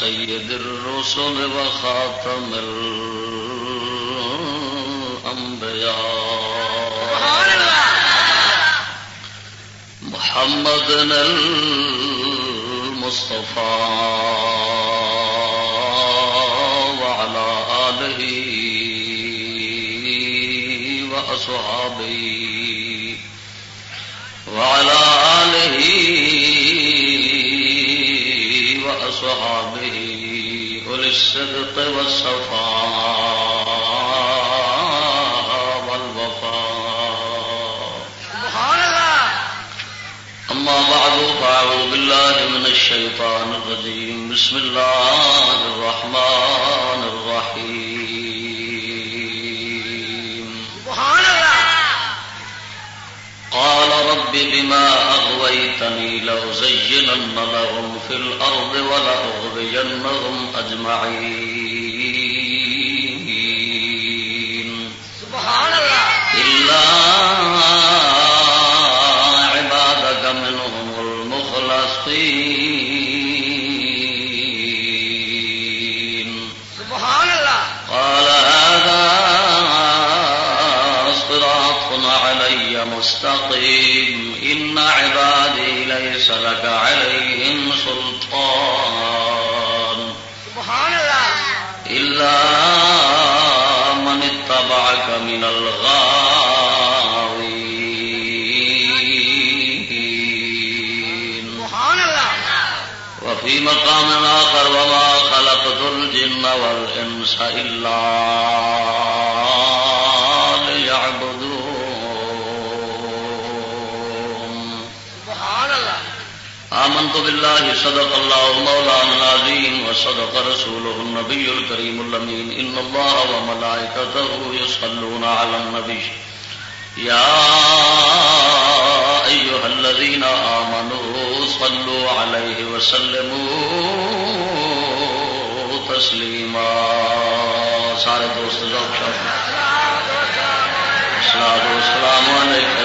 سيد الرسل وخاتم الأنبياء محمد المصطفى بعد فأعوذ بالله من الشيطان الرجيم. بسم الله الرحمن الرحيم. سبحان الله قال رب بما أغويتني لأزينن لهم في الأرض ولأغوينهم أجمعين. ليس لك عليهم سلطان. سبحان الله إلا من اتبعك من الغاوين. سبحان الله وفي مقام آخر وما خلقت الجن والإنس إلا ليعبدون سبحان الله آمنت بالله صدق الله مولانا العظيم وصدق رسوله النبي الكريم اللمين إن الله وملائكته يصلون على النبي يا أيها الذين آمنوا صلوا عليه وسلموا تسليما سارے دوست ذوق الصلاة والسلام عليك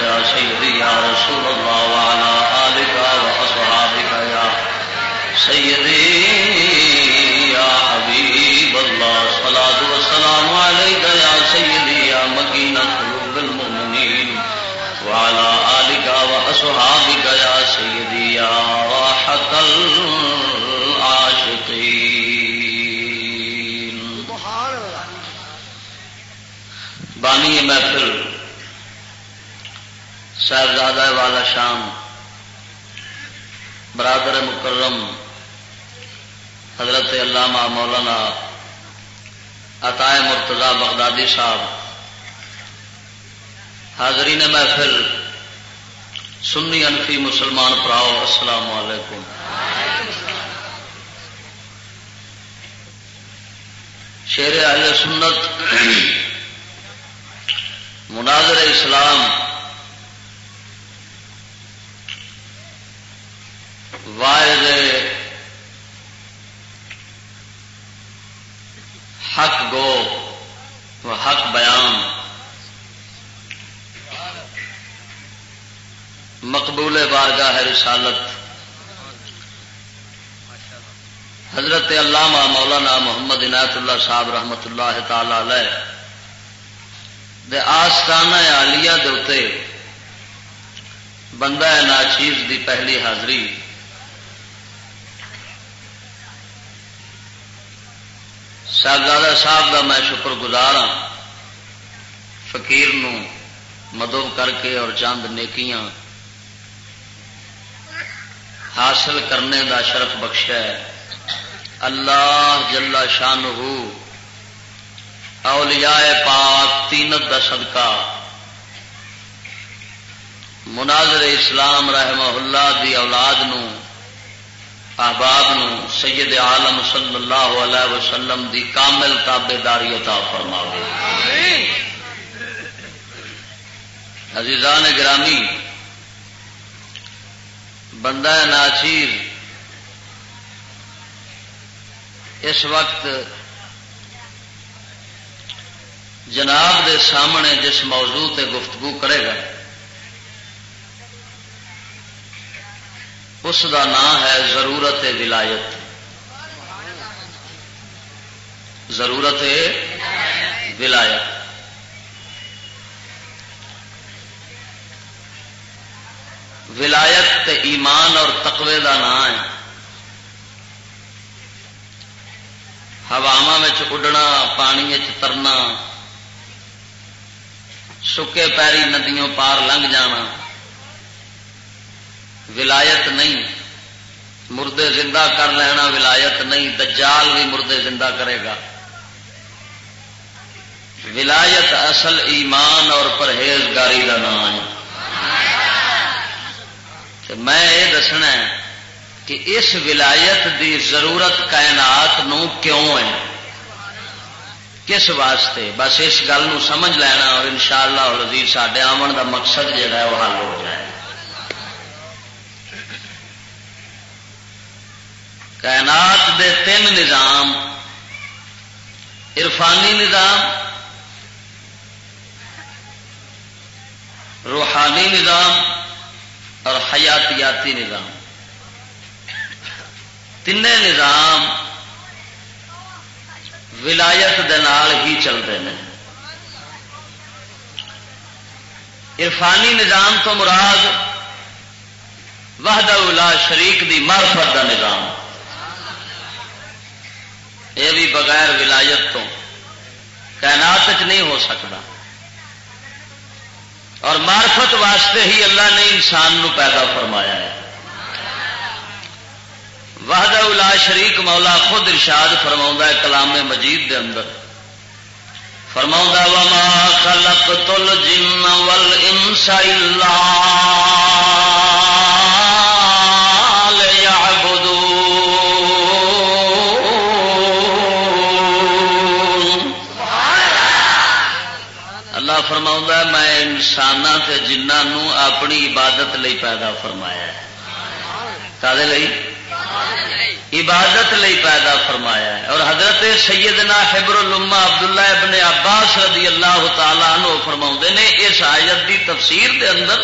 صاحبزادہ والا شام، برادر مکرم، حضرت علامہ مولانا عطائے مرتضی بغدادی صاحب۔ حاضرین محفل، سنی انفی مسلمان پراؤ، السلام علیکم۔ شیر اہل سنت، مناظر اسلام واحد حق گو و حق بیان مقبول بارگاہ رسالت حضرت علامہ مولانا محمد عنایت اللہ صاحب رحمت اللہ تعالی علیہ دے آستانہ آلیا دے بندہ ناچیز دی پہلی حاضری صاحبزادہ صاحب کا میں شکر گزار ہاں فقیر نو کر کے اور چند نیکیاں حاصل کرنے دا شرف بخشا ہے اللہ جلا شان اولیاء پاک تینت دا صدقہ مناظر اسلام رحمہ اللہ دی اولاد نو احباب نو سید عالم صلی اللہ علیہ وسلم دی کامل تابے داری عطا فرماوے۔ عزیزان گرامی بندہ ناچیر اس وقت جناب دے سامنے جس موضوع تے گفتگو کرے گا اس کا نام ہے ضرورت ولایت۔ ضرورت ولایت۔ ولایت تے ایمان اور تقوی دا نام ہے۔ ہواوا اڈنا، پانی ترنا، سکے پیری ندیوں پار لنگ جانا۔ ولایت نہیں۔ مردے زندہ کر لینا ولایت نہیں، دجال بھی مردے زندہ کرے گا۔ ولایت اصل ایمان اور پرہیزگاری کا نام ہے۔ میں یہ دسنا کہ اس ولایت دی ضرورت کائنات نو کیوں ہے؟ کس واسطے؟ بس اس گل سمجھ لینا اور ان شاء اللہ سڈے آمن کا مقصد جہا ہے وہ حل ہو جائے۔ کائنات دے تین نظام، عرفانی نظام، روحانی نظام اور حیاتیاتی نظام۔ تین نظام ولایت دال ہی چلتے ہیں۔ عرفانی نظام تو مراد وحدہ الا شریک دی معرفت دا نظام۔ یہ بھی بغیر ولایت تو کائنات نہیں ہو سکتا۔ اور معرفت واسطے ہی اللہ نے انسان نو پیدا فرمایا ہے۔ وحدہ الا شریک مولا خود ارشاد فرما ہے کلام مجید دے اندر۔ فرما وما خلق تل جن ول میں انسان جنہوں اپنی عبادت لئی پیدا فرمایا ہے۔ لئی؟ عبادت لئی پیدا فرمایا ہے۔ اور حضرت سیدنا حبر الما عبداللہ ابن عباس رضی اللہ تعالیٰ عنہ فرما نے اس آیت دی تفسیر دے اندر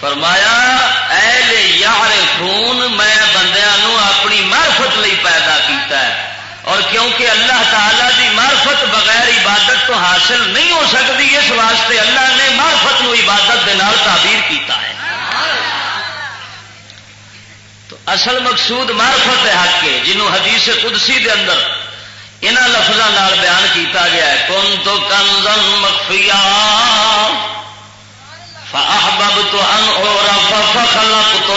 فرمایا اے یار خون میں بندیاں اپنی معرفت لئی پیدا کیتا ہے۔ اور کیونکہ اللہ تعالی دی معرفت بغیر عبادت تو حاصل نہیں ہو سکتی، اس واسطے اللہ نے معرفت نو عبادت کے نال تعبیر کیتا ہے۔ تو اصل مقصود معرفت حق ہے جنہوں حدیث قدسی دے اندر یہاں لفظوں بیان کیتا گیا ہے کون تو کنزن مخفیا فاحبب تو ان اور فخلق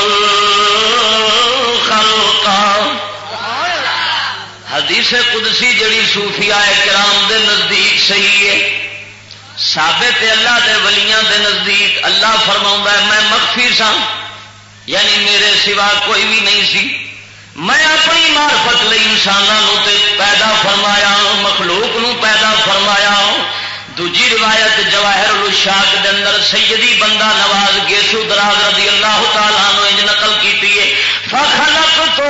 حدیث قدسی جڑی صوفیاء کرام دے نزدیک صحیح ہے۔ ثابت اللہ دے ولیاں دے نزدیک اللہ فرما میں مخفی سا یعنی میرے سوا کوئی بھی نہیں سی۔ میں اپنی مارفت لی انسانوں پیدا فرمایا مخلوق نو پیدا فرمایا دوجی روایت جواہر الشاق دے اندر سیدی بندہ نواز گیسو دراز رضی اللہ تعالیٰ نو انج نقل کی ہے۔ فخلق تو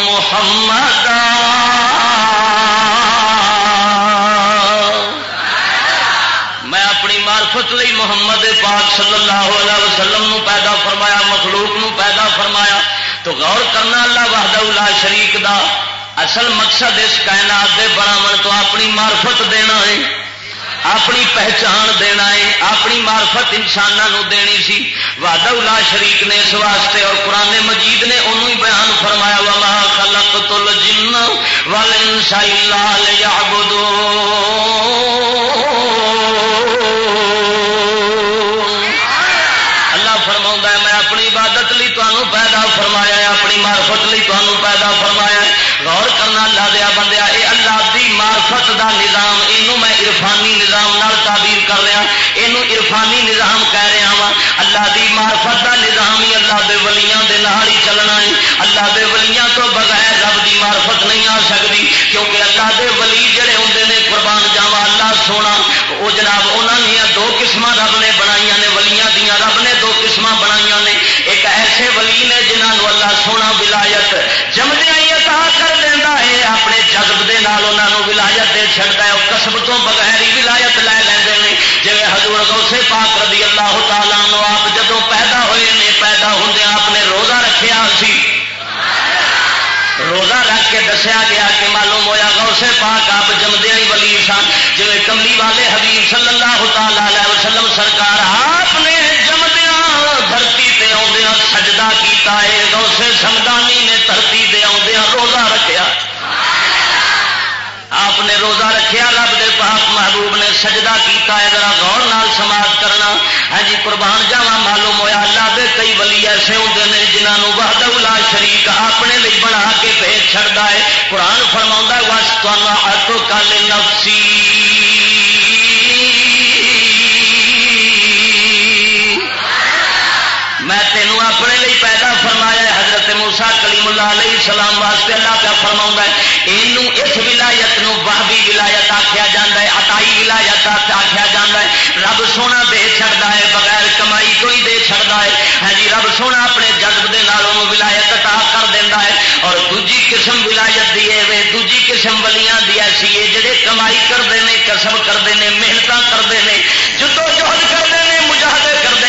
محمد میں اپنی مارفت لئی محمد پاک صلی اللہ علیہ وسلم نو پیدا فرمایا، مخلوق نو پیدا فرمایا۔ تو غور کرنا اللہ وحدہ لا شریک دا۔ اصل مقصد اس کائنات دے براہن تو اپنی مارفت دینا ہے۔ اپنی پہچان دینا ہے۔ اپنی مارفت انسانوں دینی سی۔ وعدہ الا شریک نے اس واسطے اور قرآن مجید نے انہوں ہی بیان فرمایا، وما خلق تل جن وال انسان اپنی مارفت لی تمہوں پیدا فرمایا غور کرنا اللہ دیا بندیا یہ اللہ دی مارفت دا نظام یہ میں عرفانی نظام نال تعبیر کر رہا یہ عرفانی نظام کہہ رہا وا اللہ دی مارفت دا نظام ہی اللہ دے ولیاں دے نال ہی چلنا ہے۔ اللہ دے ولیاں تو بغیر رب دی مارفت نہیں آ سکتی، کیونکہ اللہ دے ولی جڑے ہوں نے قربان جاوا اللہ سونا وہ جناب انہوں نے دو قسم رب نے بنائی نے ولیاں دیا رب نے دو قسم بنائی نے ایک ایسے ولی نے جنہوں اللہ سونا ولایت جمدیا ہی عطا کر دینا ہے، اپنے جذب دے نال انہوں ولایت دے چڑتا ہے وہ کسب تو بغیر ہی ولایت لے لیں جی حضور غوثے پاک رضی اللہ تعالیٰ نو آپ جدو پیدا ہوئے نے، پیدا ہوں آپ نے روزہ رکھیا کے دسیا گیا کہ معلوم ہوا گوسے پاک آپ جمدیا ہی ولی سن۔ جی کملی والے حبیب صلی اللہ تعالی وسلم سرکار آپ نے جمدیا دھرتی تے سجدہ کیتا ہے گوسے سمدانی نے دھرتی دے آدھا روزہ رکھا آپ نے روزہ رکھیا، رب دے پاک محبوب نے سجدہ کیتا ہے۔ ذرا غور نال سماج کرنا۔ ہاں جی قربان جاوا معلوم ہوا اللہ دے کئی ولی ایسے ہوتے ہیں جنہوں وحد الا شریک اپنے لیے بنا کے بھیج چڑھتا ہے۔ قرآن فرما وس تو کل نفسی میں تینوں اپنے لیے پیدا فرمایا حضرت موسا کلیم اللہ علیہ السلام واسطے اللہ کا فرما ہے یہ اس ولایت نو بہبی ولایت آخیا جا ہے اٹائی ولایت آخیا جا ہے۔ رب سونا دے چڑتا ہے، بغیر کمائی تو ہی دے چڑتا ہے۔ ہاں جی رب سونا اپنے جذب کے نالوں ولایت عطا کر دینا ہے۔ اور دوجی قسم ولایت دی ہے دوجی قسم ولیاں دی ایسی ہے، جڑے کمائی کرتے ہیں کسب کرتے ہیں محنت کرتے ہیں جدو جہد کرتے ہیں مجاہدے کرتے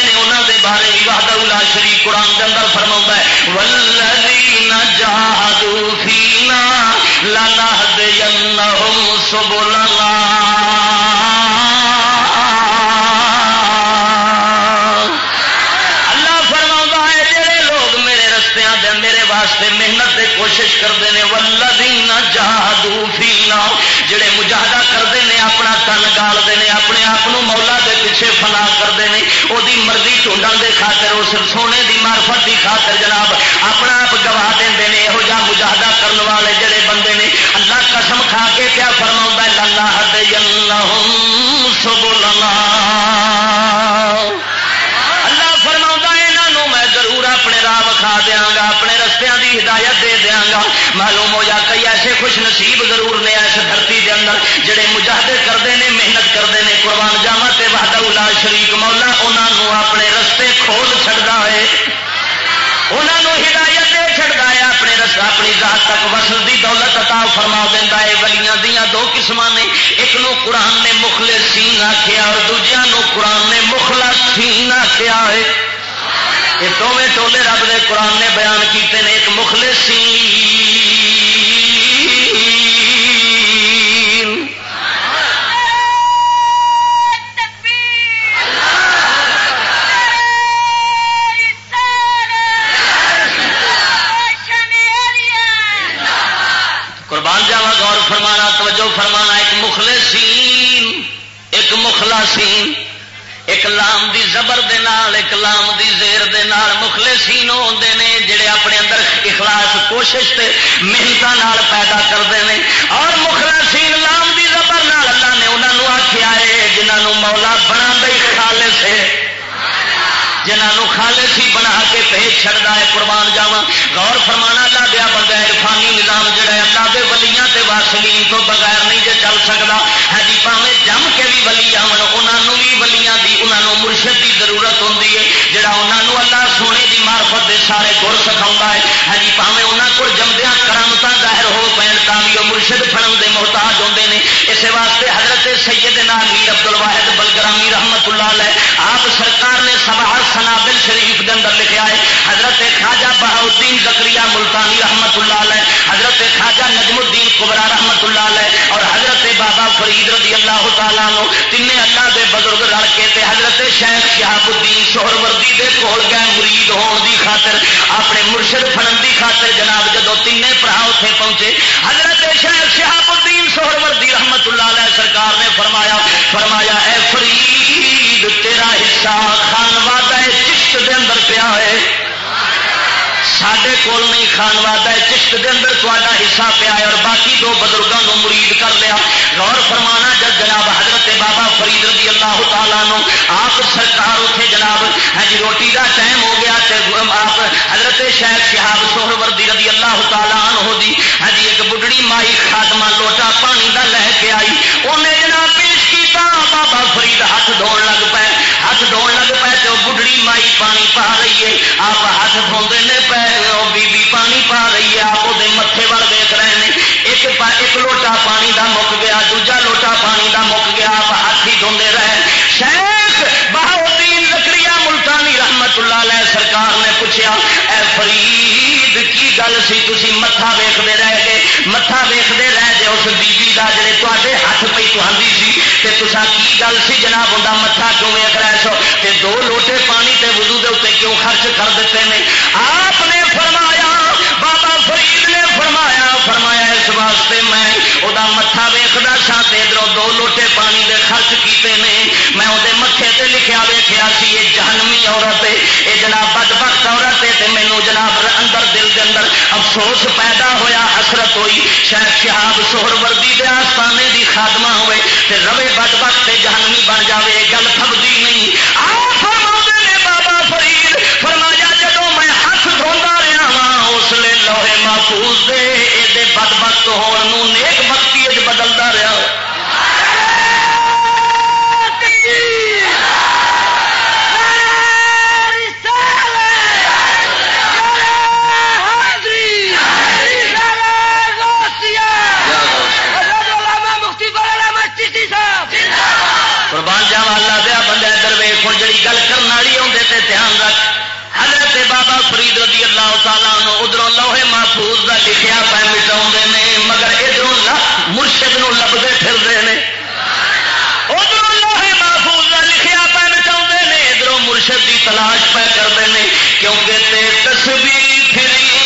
ہیں بارے وحدہ لا شریف قرآن کے اندر فرما ہے ولدین جہادو فینا لانا سبلنا اللہ فرما ہے جڑے لوگ میرے رستیاں دے میرے واسطے محنت دے کوشش کرتے ہیں ولدین جہادو فینا جڑے مجاہدہ کرتے ہیں، اپنا تن گالتے ہیں، اپنے آپ مولا دے پیچھے فنا کرتے ہیں۔ وہ مرضی ٹونڈن دے خاطر، اس سونے دی مارفت دی خاطر جناب، اپنا آپ گوا دے یہو جہ مجاہدہ کرنے والے جڑے بندے نے اللہ قسم کھا کے کیا فرما اللہ سب اللہ فرما یہاں میں ضرور اپنے دیا گا اپنے رستیاں دی ہدایت دے دیا گا معلوم ہو جا کئی ایسے خوش نصیب ضرور نے اس دھرتی دے اندر جڑے مجاہدے کرتے ہیں محنت کرتے ہیں قربان جاوا وحدہ الا شریک مولا انہوں اپنے رستے کھول چڑھتا ہے۔ انہوں ہدایت دے چڑھتا ہے، اپنے رستا اپنی ذات تک وصل دی دولت عطا فرما دینا ہے۔ ولیاں دیا دو قسم نے، ایک نو قرآن نے مخلے سین آخیا اور دوجیا نو قرآن نے مخلا سین آخیا ہے۔ یہ دونوں ٹولے رب نے قرآن نے بیان کیتے ہیں ایک مخلے جنہوں خالص ہی بنا کے پیش چڑھتا ہے قربان جاوا غور فرمانا اللہ دیا بندہ عرفانی نظام جڑا ہے، اللہ کے ولیاں تے واسلین تو بغیر نہیں جے چل سکتا ہے ہاں جی پاوے جم کے بھی ولی آن انہوں بھی ولیاں دی انہوں مرشد کی ضرورت ہوتی ہے۔ جڑا انہوں اللہ سونے دی مارفت دے سارے گر سکھاؤں ہے۔ ہاں جی پاوے انہوں کو جمدیا کرامتا ظاہر ہو پین تا بھی وہ مرشد فڑن دے محتاج ہوتے ہیں اس واسطے حضرت سید نام میر ابد الواحد بلگرامی رحمت اللہ علیہ، آپ سرکار نے سبھا سنابل شریف کے اندر لکھا ہے، حضرت خواجہ بہاؤدین زکری ملتانی رحمت اللہ علیہ، حضرت خواجہ نجم الدین قبرا رحمت اللہ علیہ، اور حضرت بابا فرید رضی اللہ تعالیٰ نو تین اللہ دے بزرگ رل کے تے حضرت شیخ شہاب الدین سہر وردی دے کول گئے مرید ہون دی خاطر، اپنے مرشد فنن دی خاطر جناب جدو تین برا اتنے پہنچے، حضرت شیخ شہاب الدین سہر وردی رحمت اللہ علیہ سرکار نے فرمایا فرمایا، اے فرید! تیرا حصہ خانوادہ چشت دے اندر پیا ہے۔ سڈے کول نہیں، خان وعدہ چشت دے اندر تا حصہ پیا ہے اور باقی دو بزرگوں کو مرید کر لیا۔ غور فرمانا، جب جناب حضرت بابا فرید رضی اللہ تعالیٰ نو، آپ سرکار اتنے جناب ہاں جی روٹی کا ٹائم ہو گیا آپ حضرت شاید شہاب سوہر وردی رضی اللہ تعالیٰ ہو دی ہاں جی ایک بڑھڑی مائی خاتمہ لوٹا پانی کا لے کے آئی۔ انہیں جناب پیش بابا فرید ہاتھ دھو لگ پے، ہاتھ دھو لگ پے تو بڑھڑی مائی پانی پا رہی ہے۔ آپ ہاتھ دھوندے نے پے بی بی پانی پا رہی ہے۔ آپ وہ متے وال دیکھ رہے ہیں ایک ایک لوٹا پانی دا مک گیا، دوجا لوٹا پانی دا مک گیا۔ آپ ہاتھ ہی دھوندے رہے۔ شیخ بہاؤدین زکری ملتانی رحمت اللہ علیہ سرکار نے پوچھا اے فرید، کی گل سی؟ تھی متھا ویختے رہ گئے متھا ویختے رہ جائے اس بیبی کا جڑے تے ہاتھ پہ تھی سی تے تسا کی گل سی جناب ہوں متھا کیوں ویخ رہے سو تے دو لوٹے پانی تے وضو دے اتنے کیوں خرچ کر دیتے ہیں آپ نے فرمایا بابا فرید نے فرمایا واسطے میں وہ متھا ویختا سا ادھر دو لوٹے پانی دے خرچ کیتے ہیں میں وہ متے تے لکھیا ویخیا سی، یہ جہنمی عورت ہے، یہ جناب بد بخت عورت ہے، تے مینو جناب اندر دل دے اندر افسوس پیدا ہویا، حسرت ہوئی۔ شاید شہاب سوہر وردی دے آستانے دی خادمہ ہوئے، تے روے بد بخت جہنمی بن جاوے گل تھبدی نہیں۔ آ فرما نے بابا فرید، فرمایا جدو میں ہاتھ دھوتا رہا وا اس لیے لوہے محفوظ دے۔ یہ بد بخت ہونے نیک بختی بدلتا رہا تلاش پہ کرتے ہیں کیونکہ تے تصویر پھری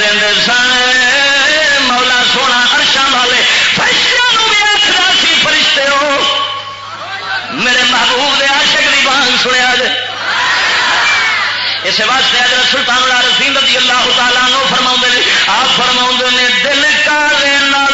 دے سن۔ مولا سونا ارشا والے فرشتوں بھی آخر سی فرشتے ہو میرے محبوب دے عاشق دی بہان سنیا جائے اس واسطے اگر سلطان رضی اللہ تعالیٰ نو فرما نے، آپ فرما نے، دل کا دینا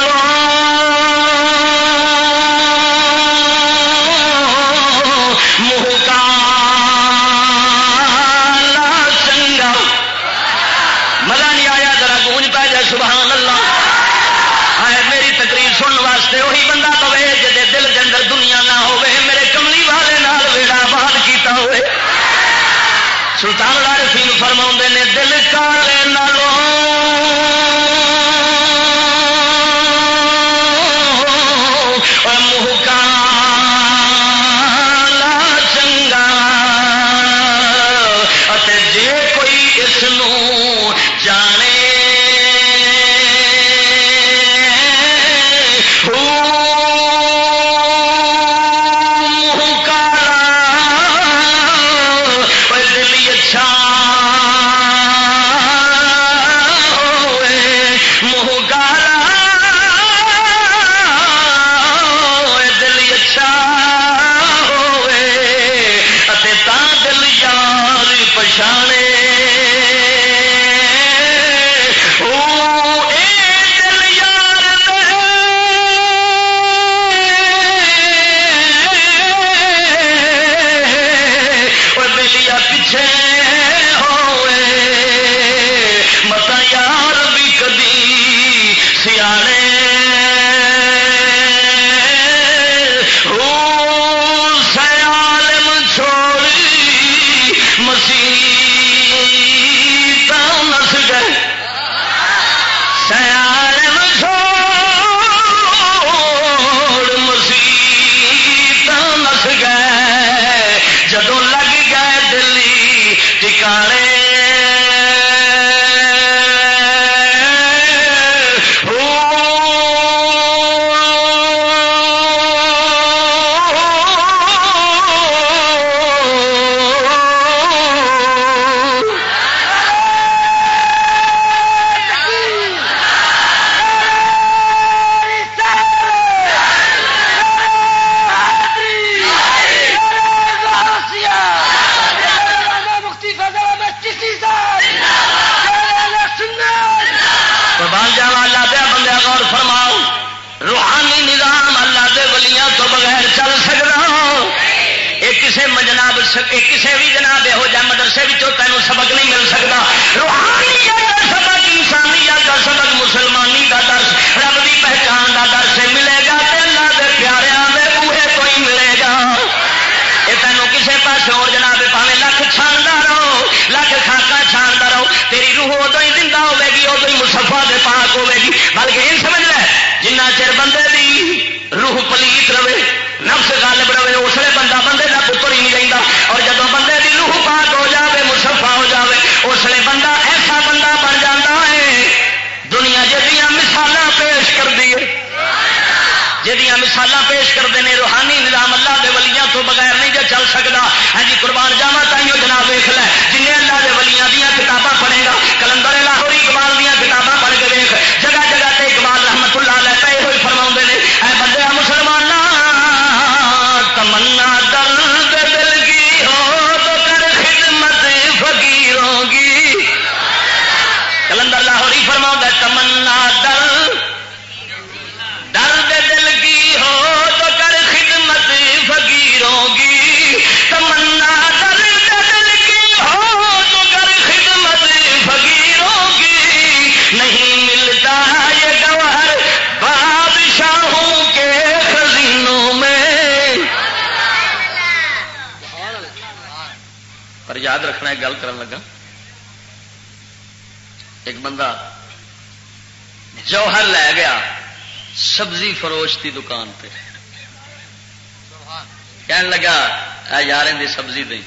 مدرسے کسی بھی جناب یہو جہ مدرسے تینوں سبق نہیں مل سکتا۔ روحانی کا سبق انسانی کا سبق مسلمانی کا درس، رب کی پہچان کا درس ملے گا اللہ کے پیاروں میں بوہے کوئی ملے گا۔ یہ تینوں کسی پاس اور جناب پاوے لکھ چھاندا رہو، لکھ خاکا چھاندا رہو۔ تیری روح ادو ہی زندہ ہوے گی، ادو ہی مسفا دے پاک ہوے گی۔ بلکہ یہ سمجھ لے، جنہ چر بندے دی روح پلیت رہے، نفس غالب رہے، اس لیے بندہ بندے کا پتر ہی نہیں رہتا اور جب بندے کی روح پاک ہو جائے مسفا ہو جائے اس لیے بندہ ایسا بندہ بن جاتا ہے دنیا جہاں مثال پیش کر دیے سالہ پہ بندہ جوہر لے گیا، سبزی فروش کی دکان پہ۔ کہنے لگا، اے یار ان سبزی دیں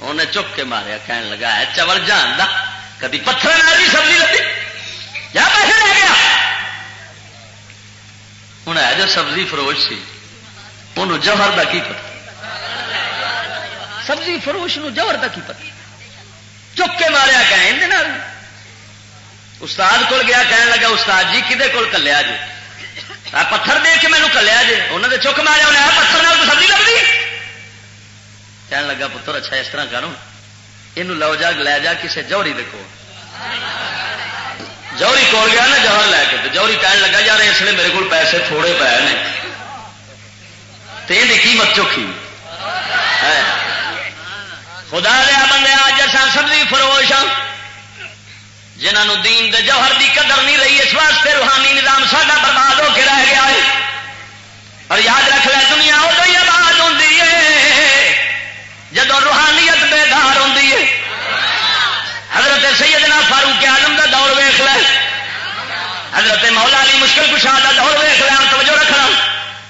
انہیں چک کے ماریا کہنے لگا ہے چول جان دا، کدی پتھر بھی سبزی لگی؟ یا پیسے لے گیا؟ ہوں ہے جو سبزی فروش سی انہوں جوہر کا کی پتا سبزی فروش نو جوہر کا کی پتا چک کے ماریا کہ استاد کول گیا کہنے لگا، استاد جی کدے کول کلیا جی؟ پتھر دے کے مینو کلیا جی؟ انہوں نے چک ماریا انہیں پتھر نال سبزی لگتی کہنے لگا، پتر اچھا اس طرح کروں۔ یہ لو جا لے جا کسی جوہری دیکھو جوہری کول گیا نا، جوہر لے کے۔ جوہری کہنے لگا، یار، اس لیے میرے کو پیسے تھوڑے پے نے۔ تو یہ قیمت چوکھی۔ خدا دیا بندے، آج اصا سبزی فروش ہاں جنہوں دین دے جوہر دی قدر نہیں رہی، اس واسطے روحانی نظام ساڈا برباد ہو کے رہ گیا ہے۔ اور یاد رکھ لے، دنیا ادو ہی آباد ہوتی ہے۔ جدو روحانیت بیدار ہوتی ہے۔ حضرت سیدنا فاروق آدم کا دور ویخ لے۔ حضرت مولا علی مشکل کشا کا دور ویخ لیا توجہ رکھنا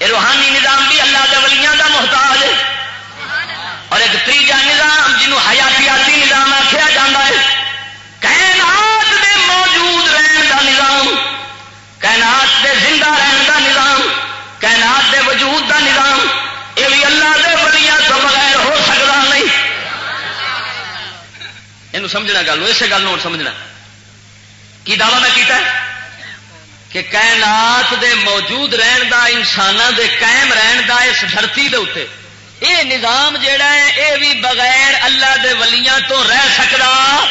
یہ روحانی نظام بھی اللہ کے ولیاں کا محتاج ہے۔ اور ایک تیجا نظام جنوب حیاتیاتی نظام آخیا جا ہے کائنات دے زندہ رہن دا نظام، کائنات دے وجود دا نظام، یہ بھی اللہ دے ولیاں تو بغیر ہو سکتا نہیں۔ یہ سمجھنا گل، اسے گل سمجھنا۔ کی دعوی میں کیتا ہے؟ کہ کائنات دے موجود رہن دا انسانوں دے قائم رہن دا، اس دھرتی دے اتنے یہ نظام جیڑا ہے، یہ بھی بغیر اللہ دے ولیاں تو رہ سکتا۔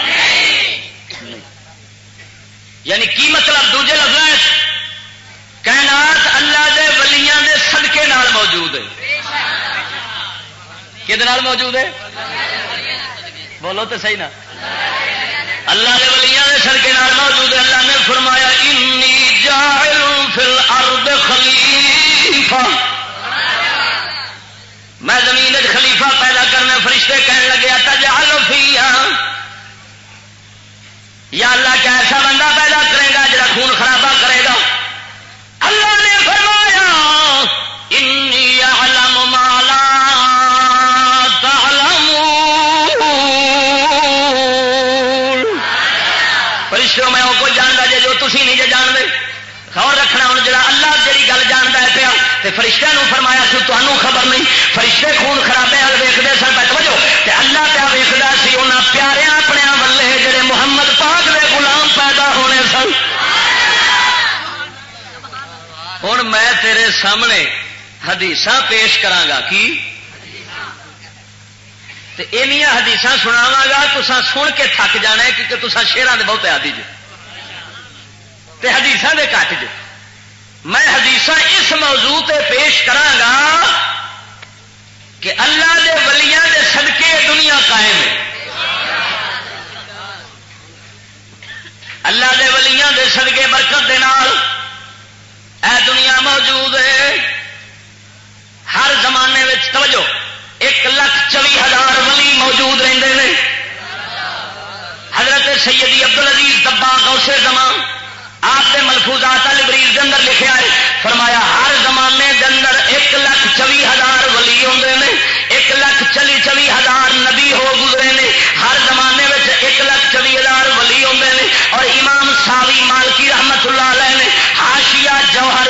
یعنی کی مطلب دوجے لفظ کائنات اللہ دے ولیاں دے صدقے نال موجود ہے۔ کہ موجود ہے؟ بولو تو صحیح نا۔ اللہ دے ولیاں دے صدقے نال موجود ہے۔ اللہ نے فرمایا انی جاعل فی الارض خلیفہ. میں زمین خلیفہ پیدا کرنے فرشتے کہنے لگے تجعل فیہا یا اللہ کیا ایسا بندہ پیدا کرے گا جا خون خرابہ کرے گا؟ اللہ نے فرمایا انی علم مالا فرشتوں میں وہ کوئی جانتا جی جو تھی نہیں جی جانتے۔ خبر رکھنا ہوں جا اللہ جی گل جانتا ہے پیا تو فرشتہ فرمایا سی تمہوں خبر نہیں۔ فرشتے خون خرابے وال ویکتے سن، پہ بجو تے اللہ پیا ویکتا سی انہوں پیارے ہوں میں تیرے سامنے حدیث پیش کرا کی؟ حدیث سناوا گا تسا سن کے تھک جانا ہے کیونکہ تسان شیران کے بہت آدی جو حدیث کے کٹ جو میں حدیث اس موضوع تے پیش کرا کہ اللہ دے ولیاں دے صدقے دنیا قائم ہے۔ اللہ دے ولیاں دے صدقے برکت دے نام ہر زمانے میں توجہ، ایک لاکھ چوی ہزار ولی موجود رہتے ہیں حضرت سیدی عبد العزیز دبا گوسے زمان آپ کے ملفوظات البریز کے اندر لکھا ہے، فرمایا ہر زمانے کے اندر ایک لاکھ چوی ہزار ولی آتے ہیں ایک لاکھ چلی چوی ہزار نبی ہو گزرے نے۔ ہر زمانے میں ایک لاکھ چوی ہزار ولی آتے ہیں اور امام ساوی مالکی رحمت اللہ علیہ نے ہاشیا جوہر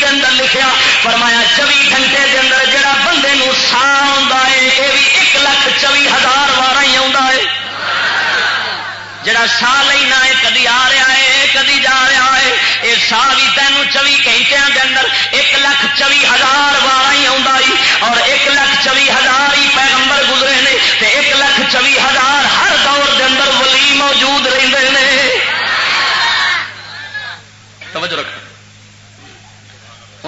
کے اندر لکھا فرمایا، چوی گھنٹے کے اندر جڑا بندے نو سا ہے یہ بھی ایک لاکھ چوی ہزار بارہ ہی ہے۔ جڑا سا لینا ہے، کدی آ رہا ہے کدی جا رہا ہے یہ سا بھی تینوں چوی گھنٹوں کے اندر ایک لاکھ چوی ہزار بارہ ہی اور ایک لاکھ چوی ہزار ہی پیغمبر گزرے نے ایک لاکھ چوی ہزار ہر دور کے اندر ولی موجود رہتے ہیں توجہ رکھ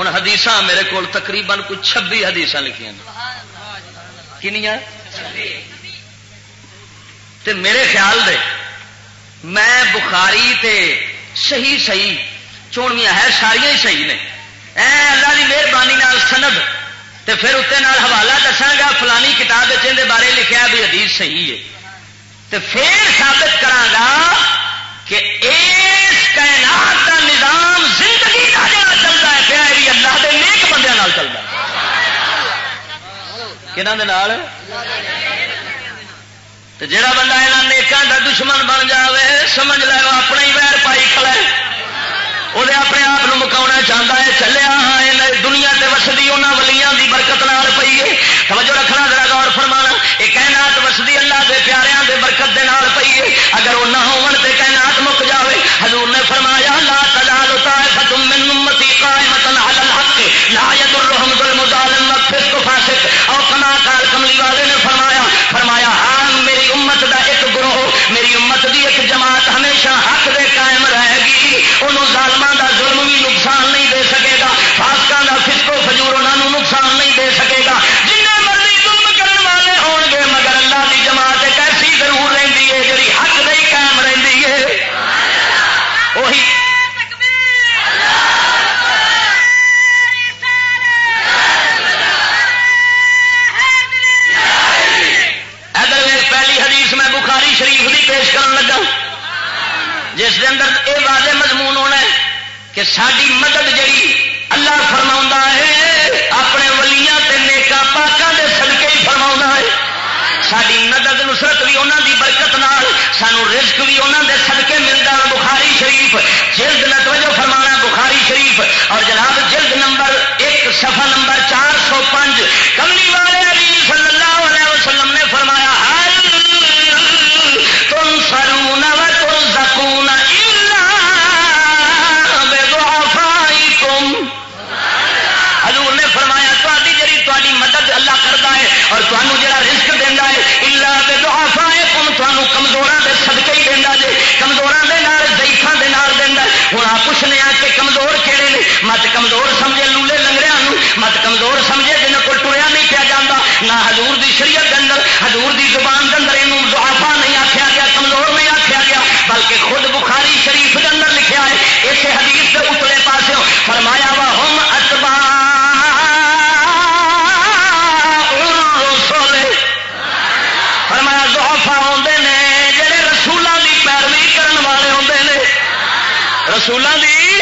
ہوں حدیث میرے کو تقریباً کچھ چھبی حدیث لکھیاں کنیا تے میرے خیال دے میں بخاری تے صحیح صحیح چونویاں ہے ساریا ہی صحیح نے۔ اے اللہ کی مہربانی سند تے پھر اتنے حوالہ دساگا فلانی کتاب اندر بارے لکھا بھی حدیث صحیح ہے۔ تے پھر ثابت کرا کہ اس کائنات کا نظام زندگی کا جڑا چلتا ہے، پیا بھی اللہ کے نیک بندے چلتا کہ جڑا بندہ یہاں نیکان کا دشمن بن جائے سمجھ لے اپنے ہی ویر پائی کھڑا وہ اپنے آپ مکاؤنا چاہتا ہے چلیا ہاں دنیا سے وسدی انہوں ولیاں دی برکت نال پی ہے۔ توجہ رکھنا، ذرا غور فرمانا یہ کائنات وسدی اللہ کے پیاریاں دے برکت دے نال پی ہے اگر وہ نہ ہون تے کائنات مک جاوے، حضور نے فرمایا، لا تزال جس کے اندر یہ واضح مضمون ہونا ہے کہ ساری مدد جڑی اللہ فرما ہے، اپنے ولیاں تے نیکا پاکوں کے سدکے ہی فرما ہے۔ ساری مدد نصرت بھی انہوں دی برکت نال، سانو رزق بھی انہوں دے صدقے ملتا بخاری شریف، جلد نتوجہ فرمانا بخاری شریف۔ اور جناب، جلد نمبر ایک سفا نمبر چار سو پانچ کملی زبان کے اندر یہ دعافا نہیں آخیا گیا، کمزور نہیں آخیا گیا، بلکہ خود بخاری شریف کے اندر لکھا ہے اسے حدیث کے اتلے پاس فرمایا وا ہوم اتبا فرمایا زحفا آتے ہیں جہے رسولوں کی پیروی کرنے والے آتے ہیں رسولوں کی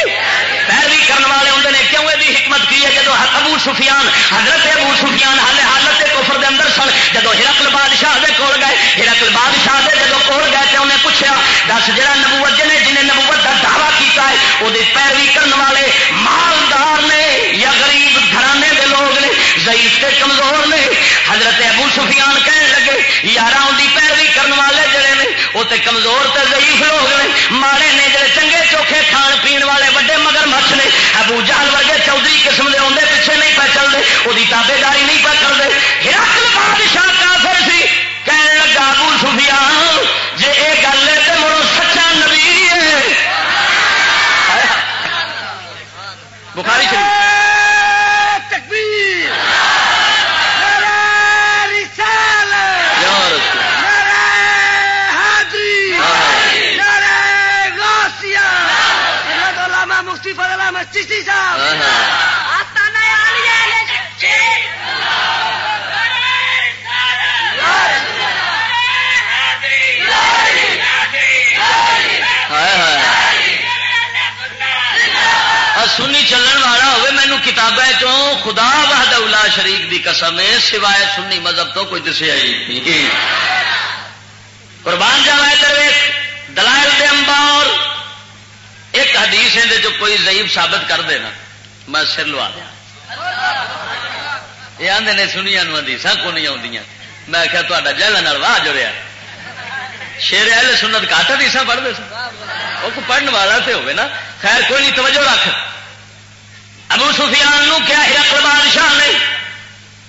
پیروی کرنے والے ہوں نے، کیوں یہ حکمت کی ہے؟ جب ابو سفیان، حضرت ابو سفیان حال حالت کفر دے اندر سن جب ہرکل بادشاہ دے کول گئے۔ ہرکل بادشاہ دے جب کول گئے تو انہیں پوچھا دس جہاں نبوت جنے جنہیں نبوت کا دعوی کیتا ہے وہ پیروی کرنے والے مالدار نے یا غریب گھرانے دے لوگ نے، ضعیف سے کمزور نے؟ حضرت ابو سفیان کہنے لگے یار ان پیروی کرنے والے جڑے نے وہ تو کمزور تے ضعیف لوگ نے، مارے نے جڑے چنگے چوکھے کھان پین والے وڈے مگر مچھ نے۔ ابو جال ورگے چودھری قسم کے آدھے پیچھے نہیں پہ چلتے وہ تابے داری نہیں پہ چلتے ہرکل بادشاہ کافر ابو سفیان جی یہ گل ہے تو مرو سچا نبی ہے۔ بخاری شریف۔ شریف دی قسم ہے، سوائے سنی مذہب تو کوئی دسیا ہی نہیں۔ قربان جاوا درویش دلائل دے امبار ایک حدیث ہے جو کوئی ضعیف ثابت کر دے نا، میں سر لوا دیا۔ یہ آدھے نے سنیا نو حدیث کو نہیں آدی میں آخیا تا جہل واہ جڑیا۔ شیر اہل سنت کٹ حدیث پڑھتے سن۔ وہ پڑھن والا تو ہوگا نا۔ خیر، کوئی نہیں، توجہ رکھ۔ ابو سفیان نو کیا ہرکل بادشاہ نے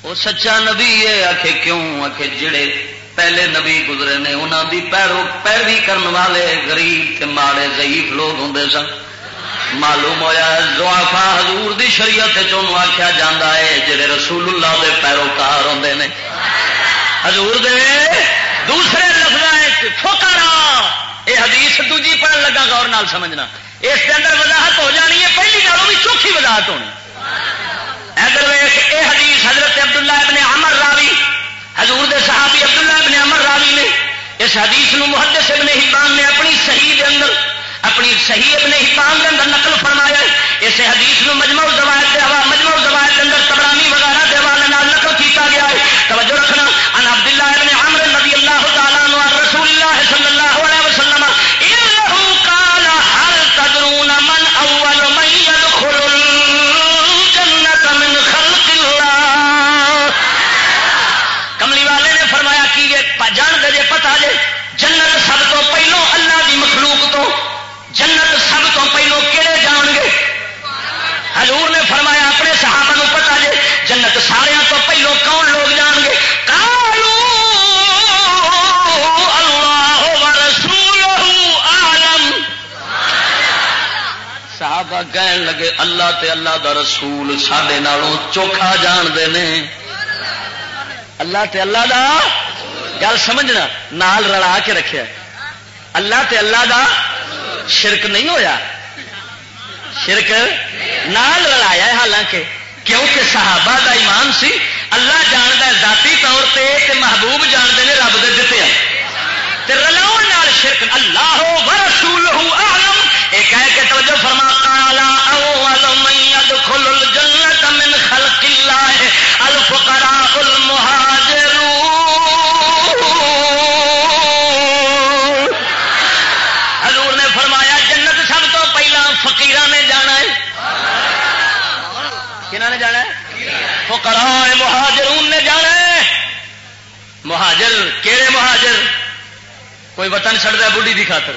وہ سچا نبی ہے آخ کیوں؟ آخ جڑے پہلے نبی گزرے نے انہوں دی پیرو پیروی کرن والے غریب تے ماڑے ضعیف لوگ ہوں سن۔ معلوم ہوا زوافا حضور دی شریعت آخیا جا ہے، جڑے رسول اللہ دے پیروکار ہوں نے۔ حضور دے دوسرے لفظ فکارا یہ حدیث دوجی پڑھن لگا، غور نال سمجھنا۔ اس کے اندر وضاحت ہو جانی ہے، پہلی گالوں بھی چوکھی وضاحت ہونی۔ ادھر اے حدیث حضرت عبداللہ ابن عمر راوی، حضور دے صحابی عبداللہ ابن عمر راوی نے، اس حدیث نو محدث ابن حبان نے اپنی صحیح دے اندر، اپنی صحیح ابن حبان دے اندر نقل فرمایا اس حدیث نو مجموع زوائد دے مجموع زوائد دے اندر تبرانی وغیرہ دے حوالے نال نقل کیتا گیا ہے۔ توجہ صحابہ کہن لگے، اللہ تے اللہ دا رسول سڈے نالوں چوکھا جان دے نے۔ اللہ تے اللہ دا گل سمجھنا، نال رلا کے رکھے اللہ تے اللہ دا شرک نہیں ہویا۔ شرک نال رلایا ہے حالانکہ، کیونکہ صحابہ دا ایمان سی، اللہ جانتا ہے، ذاتی طور پہ تے محبوب جانتے ہیں رب دے دیتے ہیں۔ رلاؤ نال شرک اللہ ہو رسول اعلم۔ یہ کہہ کے توجہ فرما قالا اول من يدخل من خلق الله الفقراء المهاجرون حضور نے فرمایا، جنت سب تو پہلا فقیران نے جانا ہے۔ کنہ نے جانا ہے؟ فقراء مہاجرون نے جانا ہے۔ مہاجر کہڑے مہاجر؟ کوئی وطن چڑھتا بڑھی کی خاطر۔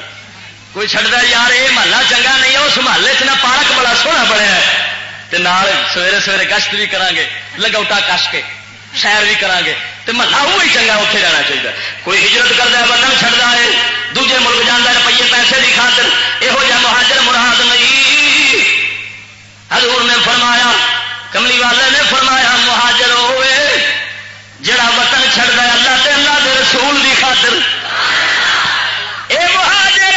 کوئی چڑھتا یار یہ محلہ چنگا نہیں ہے، اس محلے چ نہ پارک بڑا سونا بڑا ہے۔ نال سویرے سویرے گشت بھی کریں گے لگوٹا کش کے سیر بھی کریں گے تو محلہ وہی چنگا اتنے جانا چاہیے کوئی ہجرت کرتا ہے، وطن چڑھتا ہے، دوجے ملک جانا روپیے پیسے کی خاطر یہو جہ مہاجر مراد نہیں۔ حضور نے فرمایا، کملی والے نے فرمایا، مہاجر ہوئے، جڑا وطن چڑھتا ہے اللہ تے اللہ دے رسول دی خاطر۔ اے مہاجر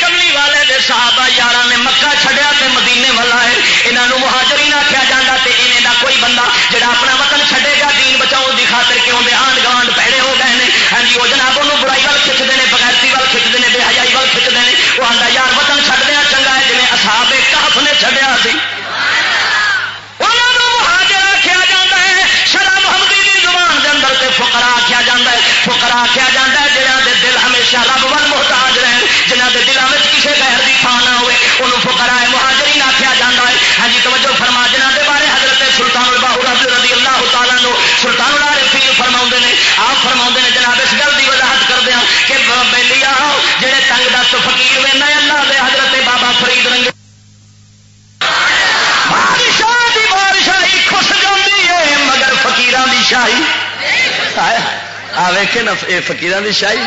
کملی والے دے صحابہ یار نے مکہ چھڈیا تے مدینے والا ہے یہاں مہاجر ہی نہ آخیا جا انہیں دا کوئی بندہ جڑا اپنا وطن چھڈے گا، دین بچاؤ دی خاطر کیوں دے آنڈ گوانڈ پیڑے ہو گئے ہیں ہاں جی وہ جناب برائی وال کھچتے ہیں دست فقیر وینا اللہ دے حضرت بابا فرید رنگ بادشاہ دی بادشاہی خوش جاتی ہے، مگر فقیران دی شاہی۔ آ ویکے نا یہ فقیران دی شاہی۔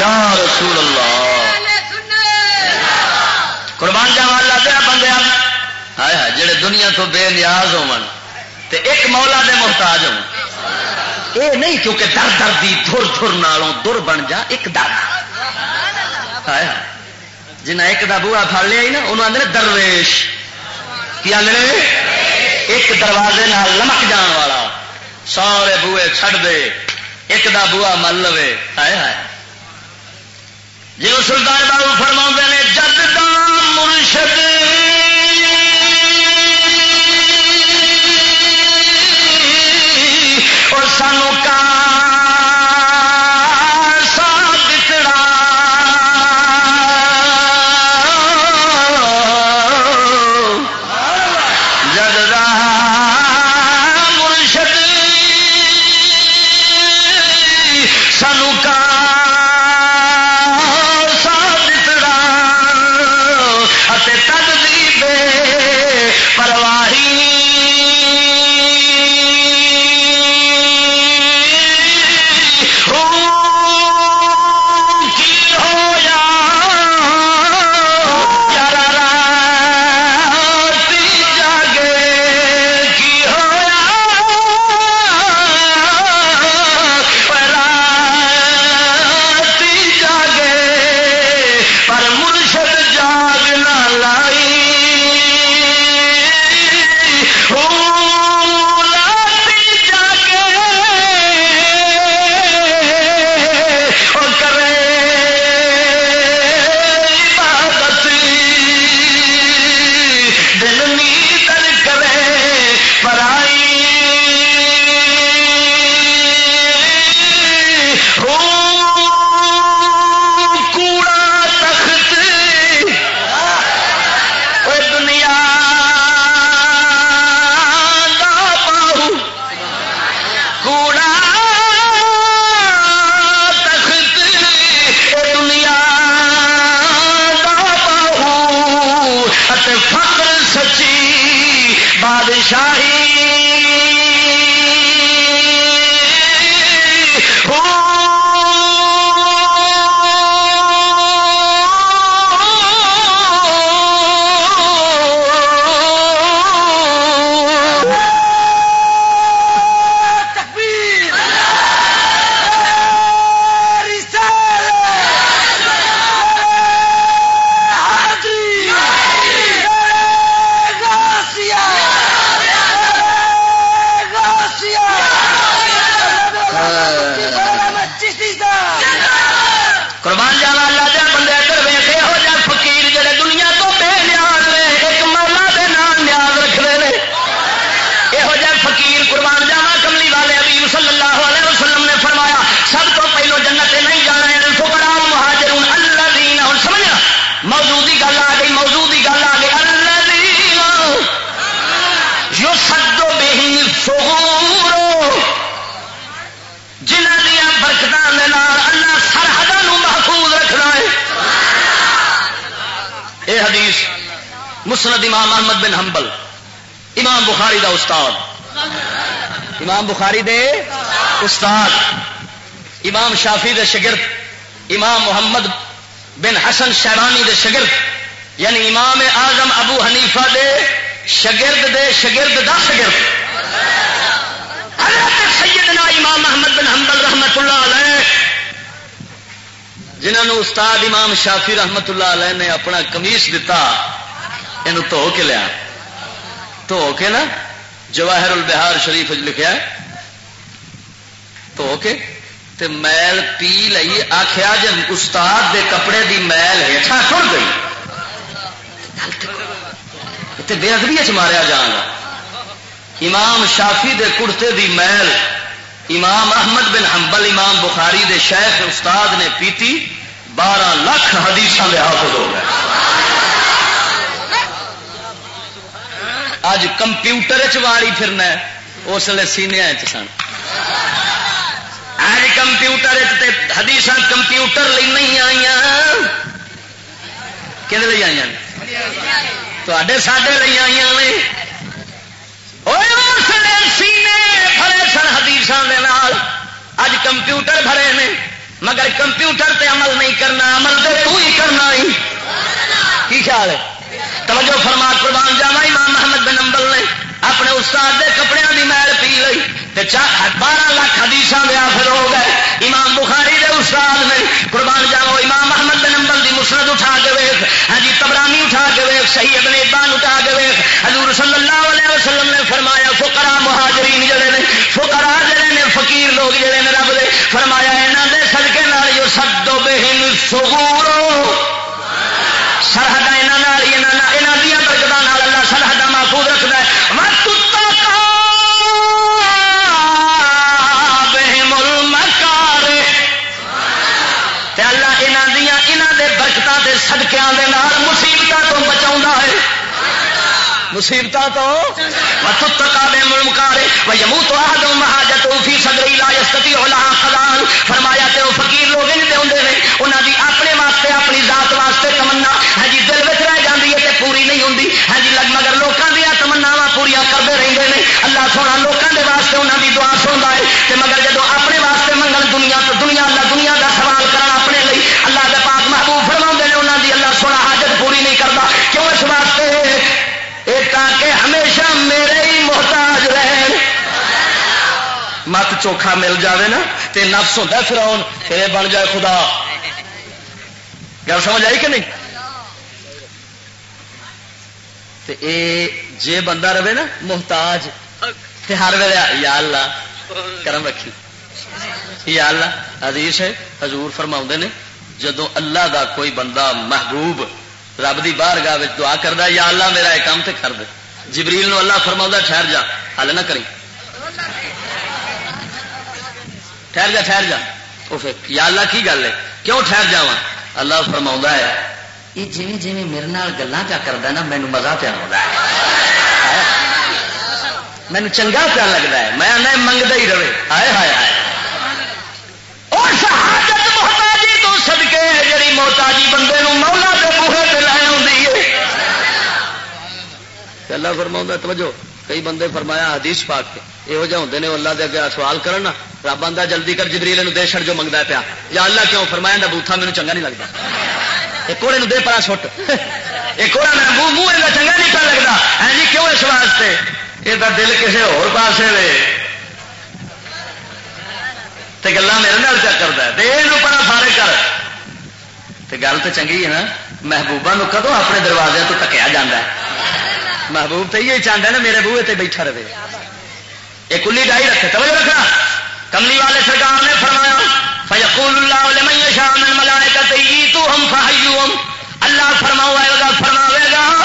یا رسول اللہ۔ قربان جاوا اللہ دیا بندے ہائے ہائے جڑے دنیا تو بے نیاز ہو ایک مولا دے محتاج ہو یہ نہیں کیونکہ در در دی دھر دھر نالوں در بن جا ایک در جنہ ایک دا بوا لیا نا، انہوں آدھے درویش۔ کی آدھے ایک دروازے نال لمک جان والا۔ سارے بوئے چھڑ دے۔ ایک دا بوا مل لو ہائے ہائے جی سلطان بابو فرما نے، جد دام مرشد مسند امام احمد بن حنبل، امام بخاری دا استاد۔ امام بخاری دے استاد، امام شافی دے شگرد، امام محمد بن حسن شہرانی دے شگرد یعنی امام اعظم ابو حنیفہ دے شگرد دے شگرد دا شگرد۔ حضرت سیدنا امام محمد بن حنبل رحمت اللہ علیہ جنہوں استاد امام شافی رحمت اللہ علیہ نے اپنا کمیس دتا یہ تو کے لیا تو کے نا جواہر البہار شریف لکھا تو کے تے میل پی لئی آخیا جب استاد دے کپڑے دی میل ہیٹھا ٹر گئی بے ادبی چ ماریا جان امام شافی دے کڑتے دی میل امام احمد بن حنبل امام بخاری دے شیخ استاد نے پیتی بارہ لاکھ حدیث حافظ ہو گئے اج کمپیوٹر چاڑی پھرنا اس لیے سینیا سن۔ اج کمپیوٹر حدیث کمپیوٹر لی نہیں آئی کہ آئی تے سڈے لی آئی سینے بھرے سن حدیث اج کمپیوٹر بھرے نے، مگر کمپیوٹر تے عمل نہیں کرنا، عمل تو ہی کرنا ہی۔ کی خیال ہے؟ توجہ فرما قربان جاوا، امام محمد بن امبل نے اپنے استاد دے کپڑے کی میل پی لی بارہ لاکھ حدیث دیا پھر ہو گئے۔ امام بخاری دے استاد نے قربان جاؤ امام محمد بن امبل دی مسرت اٹھا کے ویخ ہاں جی تبرانی اٹھا کے ویخ صحیح ابن ابان اٹھا کے ویخ حضور صلی اللہ علیہ وسلم نے فرمایا فکرا مہاجرین جڑے نے فکرا جڑے نے، فقیر لوگ جڑے نے رب دے، فرمایا یہاں دے سڑکے جو سب دو بہن سہور سدکیا مصیبت تو مطلب ملمکارے یمو تو آدم مہاجت فی صدری لا یستطیع لها خلان فرمایا تے وہ فقیر لوگ نہیں دے ہوندے نے انہاں دی چوکھا مل جاوے نا، تے نفس ہوتا ہے فراؤن پھر بن جائے خدا۔ گل سمجھ آئی کہ نہیں؟ تے اے جے بندہ رہے نا، محتاج، تے ہر ویلے یا اللہ، کرم رکھی۔ یا اللہ، حدیث ہے، حضور فرما نے جدو اللہ دا کوئی بندہ محبوب رب دی باہر گاہ دعا کرتا یا اللہ میرا یہ کام تے کر دے۔ جبریل نو اللہ فرما ٹھہر جا، حل نہ کری ٹھہر جا ٹھہر جا۔ وہ پھر یا اللہ کی گل ہے؟ کیوں ٹھہر جا اللہ فرما ہے یہ جی جی میرے گلا پیا کرتا نا مینو مزہ پیا آتا ہے۔ مینو چنگا پیا لگتا ہے۔ میں منگتا ہی رہے۔ ہائے ہائے ہائے۔ محتاجی تو سدکے جی محتاجی بندے مولا کے بوہے پہ لے آئی اللہ فرما توجہ، کئی بندے فرمایا حدیث پاک کے یہو جہ ہوتے ہیں اللہ دے اگے سوال کرنا رب آدھا جلدی کر جبریل دے چڑ جو منگتا پیا یا اللہ کیوں فرمایا بوتھا میرے چنگا نہیں لگتا یہ کوڑے دے پرا سٹ یہ کوڑا میرا منہ منہ چنگا نہیں پا لگتا ہے جی کیوں اس واسطے یہ تو دل کسی ہو پاسے گلا میرے نال چا کرتا ہے یہ پڑا سارے کر گل تو چنگی ہے نا محبوبہ نو کدو اپنے دروازے تو تکیا جا محبوب تو یہ چاہتا ہے نا میرے بوے تے بیٹھا رہے یہ کلی ڈائی رکھے، توجہ رکھنا۔ کملی والے سرکار نے فرمایا، فیقول اللہ لمن یشاء من ملائکته تو ہم فحیوم اللہ فرماوے گا فرماوے گا،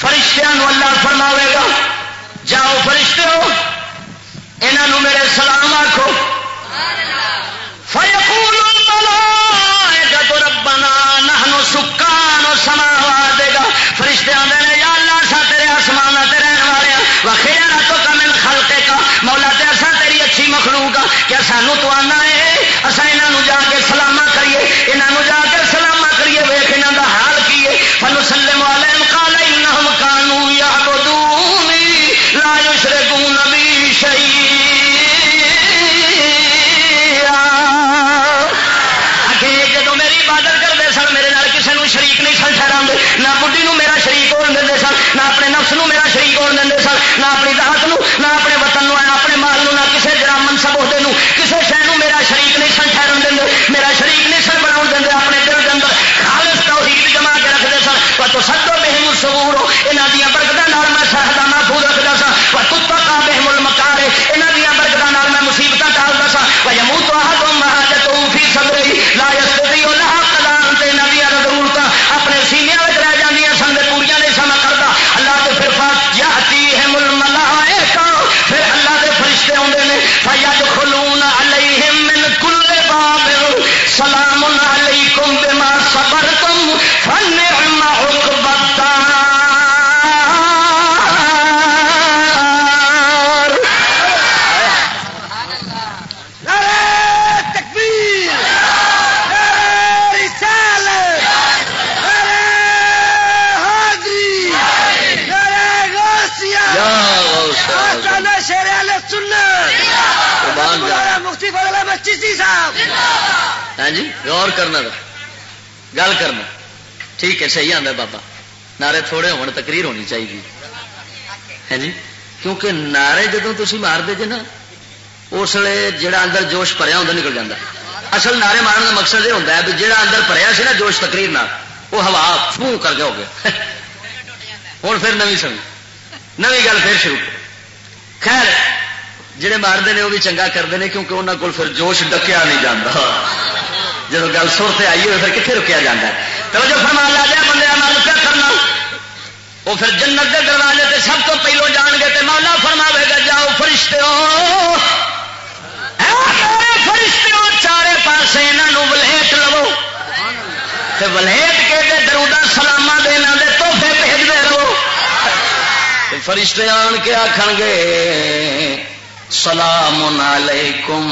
فرشتیاں نو اللہ فرماوے گا۔ جاؤ فرشتے ہو، انہاں میرے سلام آکھو۔ فیقول الملائکۃ ربنا نحن سکان السماوات دے گا۔ فرشتے آندے نے، یا اللہ سا تیرے آسمان تے رہن والے ہاں۔ وخیرا تو کمن خلقے کا مولا تے اسا تیری اچھی مخلوق آ کہ سانو تو آنا غور کرنا گل کرنا۔ ٹھیک ہے، صحیح آتا بابا۔ نعرے تھوڑے ہون، تقریر ہونی چاہیے۔ ہاں جی؟ کیونکہ نعرے جدو تھی مارتے جے نا، اس لیے جڑا اندر جوش پریا ہوں نکل جاتا اصل نعرے مارن کا مقصد یہ ہوتا ہے بھی جہاں اندر پریا سی نا جوش تقریر نہ وہ ہوا فو کر کے ہو گیا۔ ہوں پھر نوی سمجھ نوی گل پھر شروع۔ خیر جہے مارتے ہیں وہ بھی چنگا کرتے ہیں کیونکہ انہوں کو پھر جوش ڈکیا نہیں جاتا جب گل سر سے آئی ہوئے پھر کتنے رکیا جاتا ہے؟ تو جو فرما لا دیا بندے عمل کیا کرنا۔ وہ پھر جنت کے دروازے تے سب تو پہلو جان گے تے مولا فرماوے گا، جاؤ فرشتے ہو فرشتے ہو چارے پاسے یہاں ولیٹ لو ولیٹ کے دے درودا سلاما دے دے توحفے بھیجتے رہو۔ فرشتے آن کے آخ گے، سلام علیکم۔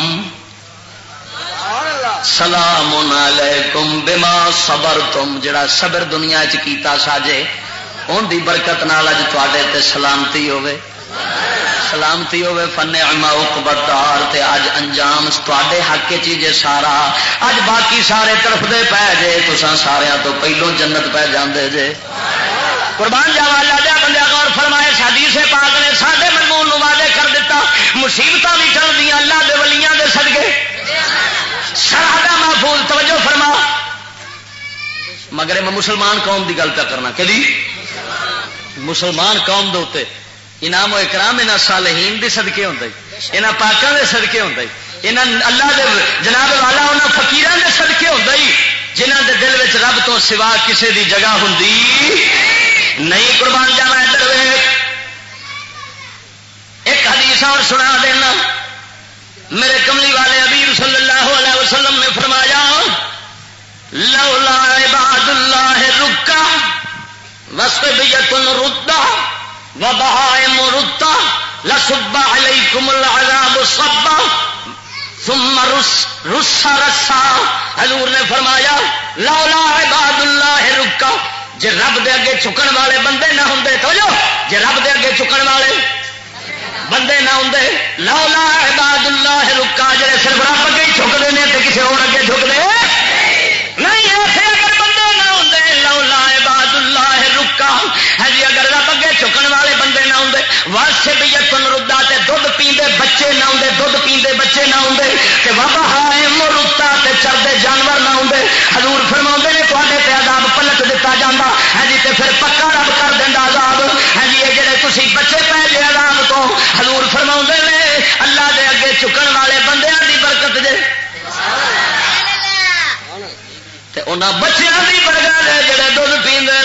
سلام علیکم، بما صبر تم جڑا صبر دنیا چیتا ساجے ان دی برکت نال اج تے سلامتی ہوے سلامتی ہوے فن اما اقبدار تے اج انجام تے حق چیزے سارا۔ اج باقی سارے طرف دے پے جے، تساں سارے تو پہلو جنت پہ جاندے جے۔ قربان جاوا اللہ دیا بندے غور فرمائے سادی سے پاک نے سارے مرمون واضح کر دیتا مصیبت بھی چل دیا اللہ دے ولیاں دے سدگے سرحدہ محفوظ، توجہ فرما۔ مگر میں مسلمان قوم دی گل پہ کرنا، کہ جی؟ مسلمان قوم دے اتنے انعام و اکرام یہاں صالحین دی صدقے ہوں یہاں پاکوں دے صدقے ہوں یہاں اللہ دے جناب والا انہوں فقیران دے صدقے ہوں جنہ دے دل میں رب تو سوا کسے دی جگہ ہوں نہیں، قربان جانا ادھر ایک حدیث اور سنا دینا۔ میرے کملی والے ابیر صلی اللہ علیہ وسلم نے فرمایا، لولا عباد اللہ رکا وسط ردا و بہائم رتا لسبا علیکم العذاب صبا ثم رس رسا رسا۔ حضور نے فرمایا، لولا عباد اللہ رکا۔ جے رب دے اگے چکن والے بندے نہ ہوں تو جو جے رب دے اگے چکن والے بندے نہ ہوں لولا عباد اللہ رکا، جڑے صرف رب اگے چکتے ہیں تو کسی اور اگے چکتے نہیں ایسے اگر بندے نہ ہوں لولا عباد اللہ رکا۔ ہے جی اگر رب اگے چکن والے بندے نہ ہوں واسے بھی یتن ردا تے دھد پیندے بچے نہ ہوں دھد پیندے بچے نہ ہوں تے وبا ہے مرتا تے چردے جانور نہ ہوں حضور فرما نے تے پہ عذاب پلٹ دیتا جانا ہے ہاں جی تے پھر پکا رب کر دینا عذاب ہے جی یہ جڑے تھی بچے پہ جے عذاب تو حضور فرما نے، اللہ دے اگے چکن والے بندے کی برکت جے بچیاں کی برکت ہے جڑے دھد پیندے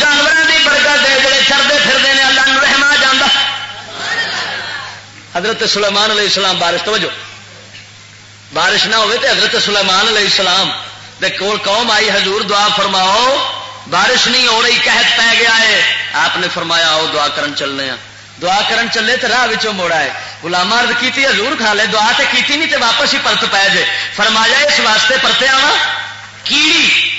جانوروں کی برکت ہے جڑے چرتے پھرتے ہیں اللہ رحما جانا حضرت سلیمان علیہ السلام، بارش، توجہ۔ بارش نہ ہوئے تو حضرت سلیمان علیہ السلام دے کول قوم آئی، حضور دعا فرماؤ۔ بارش نہیں ہو رہی، قحط پی گیا ہے۔ آپ نے فرمایا، آؤ دعا کرن چلنے ہیں۔ دعا کرن چلے تو راہ موڑا ہے۔ گلاما ارد کی حضور کھا لے۔ دعا تو کی نہیں تو واپس ہی پرت پی جائے فرمایا، اس واسطے پرتے آوا کیڑی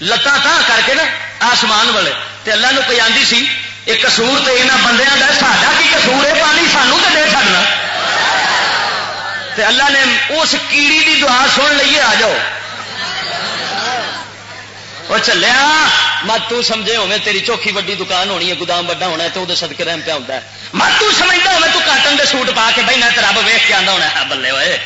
لتاں تھا کر کے نا آسمان والے۔ تے اللہ نو پہ آدھی سی، یہ کسور تو یہاں بندیاں کا ساڈا کی کسور ہے؟ پانی سانو تو دے چڑنا تے اللہ نے اس کیڑی دی دعا سن لیے آ جاؤ۔ وہ چلیا مت تو سمجھے ہوے تیری چوکھی وڈی دکان ہونی ہے، گودام وڈا ہونا ہے، تو وہ سدکے رحم پہ ہوتا ہے۔ مت تو سمجھتا ہوے تو کاٹن دے سوٹ پا کے بہنا تو رب ویخ کے آنا ہونا ہے۔ ہاں بلے ہوئے۔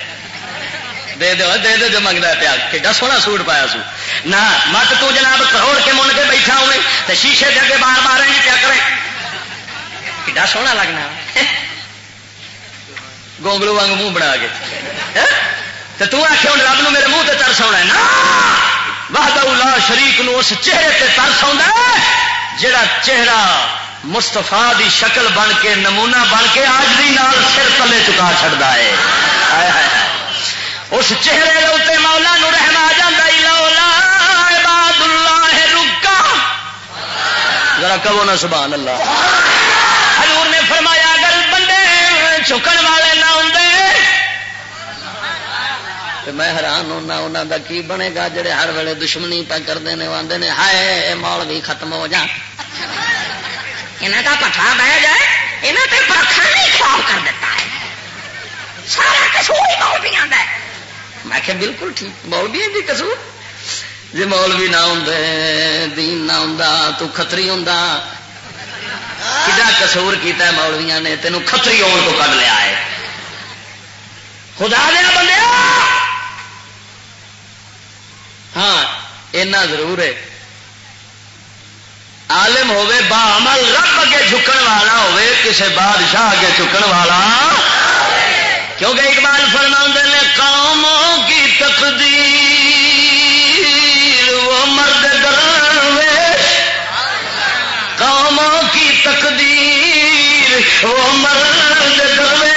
دے دے دے دے جو منگتا پیا۔ کہ سونا سوٹ پایا سو۔ نہ مت تو جناب کروڑ کے من کے بیٹھا ہوئے تو شیشے دے کے بار بار کیا کرے۔ کہ سونا لگنا۔ گونگلو وانگ منہ بنا کے۔ ہاں؟ تو تو ہوں رب نو میرے منہ تے ترس آنا ہے۔ نا! واہد شریف نو اس چہرے تے ترس آ جڑا چہرہ مستفا دی شکل بن کے، نمونہ بن کے آج بھی نال سر تلے چکا چڑتا ہے۔ آئے آئے اس چہرے کے اتنے مولا نو رحم آ جاتا لولا عباد اللہ رکا۔ ذرا کہو نا سبحان اللہ۔ حضور نے فرمایا، اگر بندے چکن والے نہ میں حیران ہونا انہوں کا کی بنے گا جڑے ہر ویلے دشمنی پہ کرتے ہیں آتے ہیں ہائے مول بھی ختم ہو جا یہاں کا پٹھا بہ جائے یہاں پہ پرکھا نہیں خراب کر دیتا ہے سارا کسور ہی مول بھی آتا ہے میں کہ بالکل ٹھیک مولوی بھی کسور جی مولوی نہ ہوں دین نہ ہوں تو کتری ہوں کسور کیتا ہے مولویا نے تینوں کتری آن کو کر لیا ہے خدا دیا بندے ہاں اینا ضرور ہے۔ عالم ہوے با عمل رب اگے جھکن والا ہوے کسے بادشاہ اگے جھکن والا۔ کیونکہ اقبال فرما نے، قوموں کی تقدیر، وہ مرد درویش۔ قوموں کی تقدیر، وہ مرد درویش۔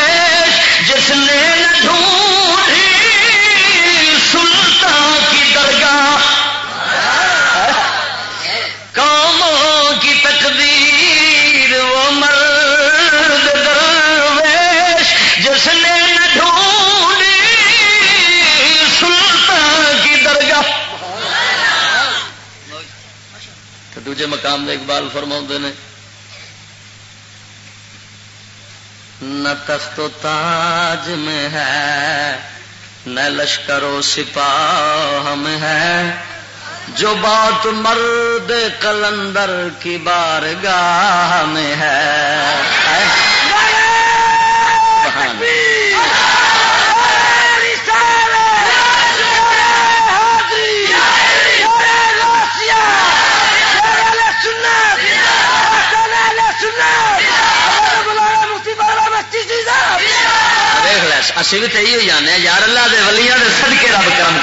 دوجے مقام دے اقبال فرما نے۔ نہ تخت و تاج میں ہے نہ لشکر و سپاہ میں ہے۔ جو بات مرد کلندر کی بارگاہ میں ہے۔ اسی بھی تو یہ جانے یار اللہ دے ولیاں دے صدقے رب کرم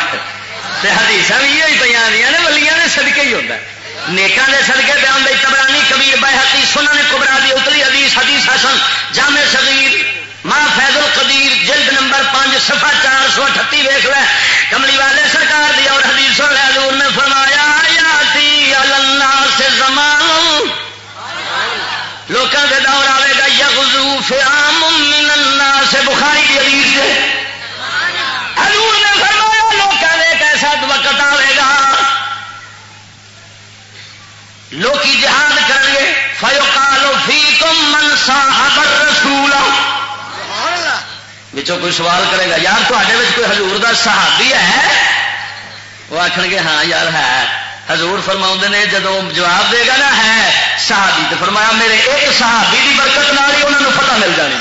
حدیث بھی یہ پہ آدی نے، ولیاں دے صدقے ہی ہوتا ہے۔ نیکاں دے صدقے پہ آدھے تبرانی کبیر بہ حقی سنن کبرا دی اتلی حدیث حدیث حسن، جامع صغیر ماں فیض القدیر، جلد نمبر پانچ، صفحہ چار سو اٹھتی ویخ لے۔ کملی والے سرکار دی اور حدیث لے، حضور نے فرمایا لوکاں دے دور آئے گا، یغزو فیام من الناس. بخاری کی حدیث سے حضور نے فرمایا، لوکاں دے ایک ایسا وقت آئے گا، لوکی جہاد کریں گے فیقال فیکم من صاحب الرسول. بچوں کوئی سوال کرے گا، یار تے کوئی حضور دا صحابی ہے؟ وہ آخر گے ہاں یار ہے۔ حضور فرما نے جدو جواب دے گا نا، ہے صحابی، تو فرمایا میرے ایک صحابی کی برکت نال ہی انہوں پتہ مل جانی۔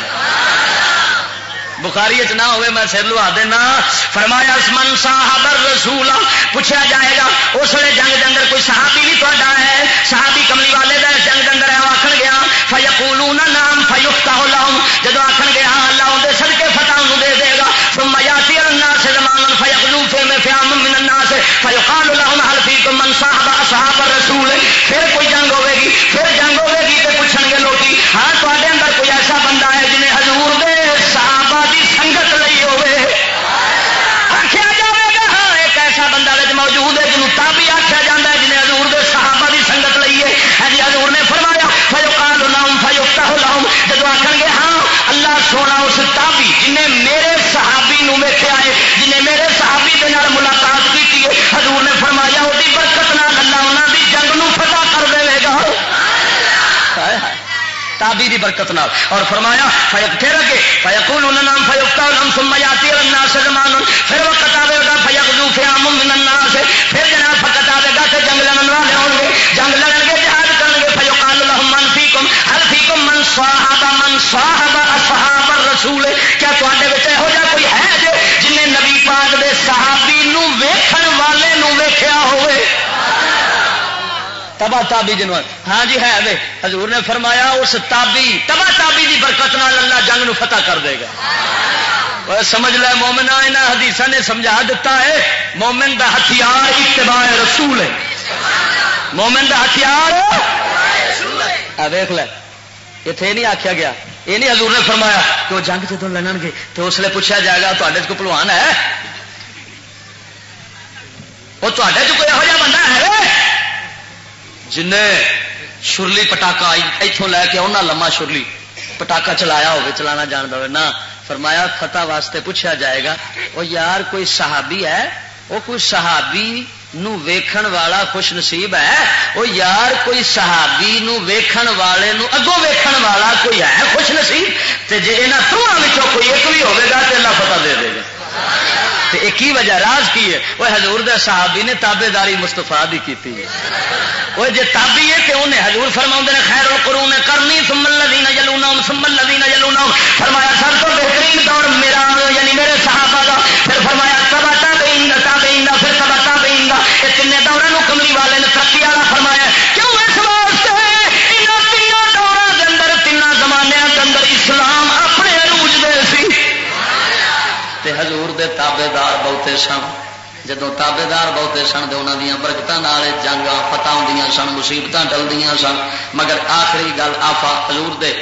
بخاری چ نہ ہوئے، میں سر لوا دینا۔ فرمایا من صاحب رسول پوچھا جائے گا، اس ویلے جنگ دن کوئی صحابی بھی تا ہے؟ صحابی کملی والے دا جنگ دن ہے آخر گیا، فیقولون نام فیفتا لهم۔ جدو آخر گیا، اللہ دے سڑکے فتح انہوں دے دے گا۔ ثم یاتی الناس زمان فیقلو فی میں فیام من الناس، فیقال لهم هل فیکم من صاحب اصحاب پھر کوئی جنگ ہوے گی پھر جنگ ہوے گی تے پوچھن گے لوگی ہاں تے اندر کوئی ایسا بندہ ہے جنہیں حضور دے صحابہ دی سنگت لئی ہوے آخیا جائے گا ہاں ایک ایسا بندہ موجود ہے جنہوں تابی آخیا جا ہے جنہیں حضور دے صحابہ دی سنگت لئی ہے ہاں جی حضور نے فرمایا فیوکال لاؤں فیوکتا لاؤں جب آخر گے ہاں اللہ سونا اس تابی جنہیں میرے صحابی نو ویخیا ہے جنہیں میرے صحابی کے ملاقات تابی دی برکت نال۔ اور فرمایا، فیق پھر اگے، فیقول ان نام فیقتا لم ثم یاتی الناس زمان۔ پھر وقت آوے گا، فیقذو فیام من الناس۔ پھر جناب فقط آوے گا کہ جنگ لڑن والے ہوں گے۔ جنگ لڑن گے جہاد کرن گے۔ فیقال لهم من فیکم۔ هل فیکم من صاحب من صاحب اصحاب الرسول؟ کیا تواڈے وچ ہو جا کوئی ہے جو جن نے نبی پاک دے صحابی نو ویکھن والے نو ویکھیا ہوئے تبا تابی جنو ہاں جی ہے، وے، حضور نے فرمایا، اس تابی تبا تابی دی برکت نال اللہ جنگ نو فتح کر دے گا۔ سمجھ لے مومنا یہاں حدیث نے سمجھا دیتا ہے، مومن دا ہتھیار اتباع رسول ہے۔ مومن دا ہتھیار دیکھ لے اتنے نہیں آخیا گیا۔ یہ نہیں حضور نے فرمایا کہ وہ جنگ جدو لڑن گے، تو اس لیے پوچھا جائے گا تے کو پلوان ہے؟ وہ تے کوئی یہو بندہ ہے؟ جن شرلی پٹاکا اتوں لے کے آنا لما شرلی پٹاکا چلایا ہوگی چلانا جان دے نہ فرمایا فتح واسطے پوچھا جائے گا وہ یار کوئی صحابی ہے وہ کوئی صحابی نو ویکھن والا خوش نصیب ہے وہ یار کوئی صحابی نو ویکھن والے نو اگوں ویکھن والا کوئی ہے خوش نصیب تے جے انہاں ترواں کوئی ایک بھی ہوگا تو اللہ فتح دے دے گا ایک ہی وجہ راز کی ہے؟ وہ حضور دے صحابی نے تابے داری مستفا دی کی وہ جی تابی ہے تو انہیں حضور فرما نے خیر و کرو نے کرنی سمل لدی جلونا سمل لدی جلونا فرمایا سب تو بہترین دور میرا یعنی میرے صحابہ کا پھر فرمایا تابے دار بہتے سن۔ جدو تابے دار بہتے سن تو انہوں دیا برکت جنگ فتح ہوں سن مصیبت ٹلدی سن۔ مگر آخری گل آفا حضور دے۔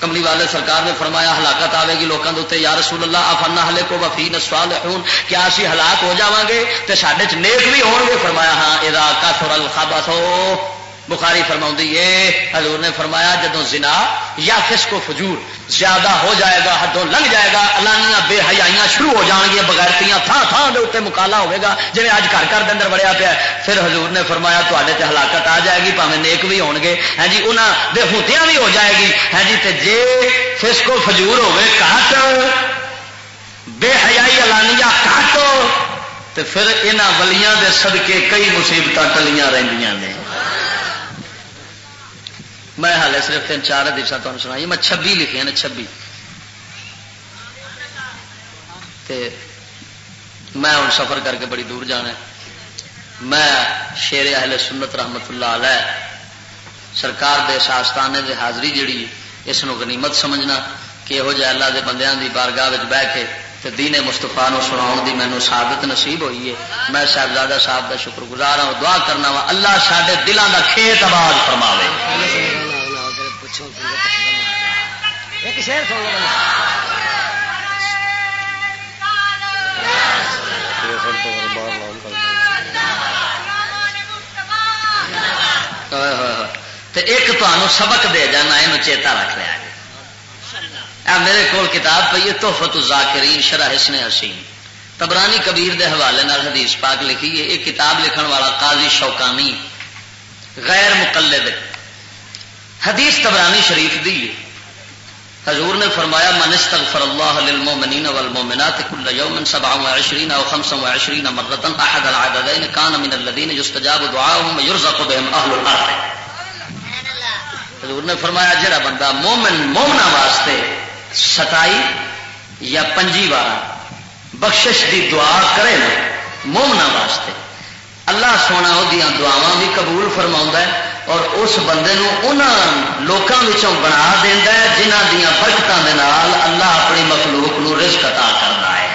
کملی والے سرکار نے فرمایا، ہلاکت آئے گی لوگوں کے یا رسول اللہ آفنا ہلے کو وفی نسوال خون کیا اسی ہلاک ہو جا گے تو سڈے چ نیک بھی ہو گے فرمایا ہاں یہ کافر الخابت بخاری فرما حضور نے فرمایا جدو زنا یا فس کو فجور زیادہ ہو جائے گا، حدوں لنگ جائے گا الانیاں بے حیائیاں شروع ہو جان گیا بغیرتیاں تھان تھان دے اتنے مکالا ہوگا۔ جی اج گھر گھر اندر بڑیا پیا پھر حضور نے فرمایا تے ہلاکت آ جائے گی پاوے نیک بھی ہو گے۔ ہاں جی انہوں دے ہوتیاں بھی ہو جائے گی۔ ہاں جی تے جے فسکو فجور ہوے کٹ، بے حیائی الانیاں کٹ تو پھر یہاں ولیاں دے صدقے کئی مصیبت ٹلیاں رہی نے۔ میں ہالے صرف تین چار حدیث تمہیں سنائی میں چھبی لکھی نے چھبی۔ میں ہوں سفر کر کے بڑی دور جانا میں شیر اہل سنت رحمت اللہ علیہ سرکار دے شاستانے دے حاضری جڑی اس غنیمت سمجھنا کہ یہو جہ اللہ دے بندیاں دی بارگاہ بہ کے تے دین مستفا سنا دی مینو سعادت نصیب ہوئی ہے۔ میں صاحبزادہ صاحب کا شکر گزار ہوں دعا کرنا وا اللہ سارے دلان کا کھیت آباد فرماوے۔ ایک تمہوں سبق دے جانا یہ چیتا رکھ لیا میرے کو کتاب پی ہے توفت ذاکرین شرح حسن حسین۔ تبرانی کبیر دے حوالے نال حدیث پاک لکھی ہے یہ کتاب لکھن والا قاضی شوکانی غیر مقلد۔ حدیث تبرانی شریف دی حضور نے فرمایا من استغفر اللہ للمؤمنین والمؤمنات كل يوم 27 او 25 مره احد العددين كان من الذين يستجاب دعاءهم ويرزق بهم اهل الارض. حضور نے فرمایا جڑا بندہ مومن مومنا واسطے ستائی یا پنجی بار بخشش دی دعا کرے نا مومنا واسطے۔ اللہ سونا وہ دعا بھی قبول فرما ہے اور اس بندے لوگوں بنا دینا ہے جنہ دیا برکتوں کے اللہ اپنی مخلوق نو رزق عطا کرنا ہے۔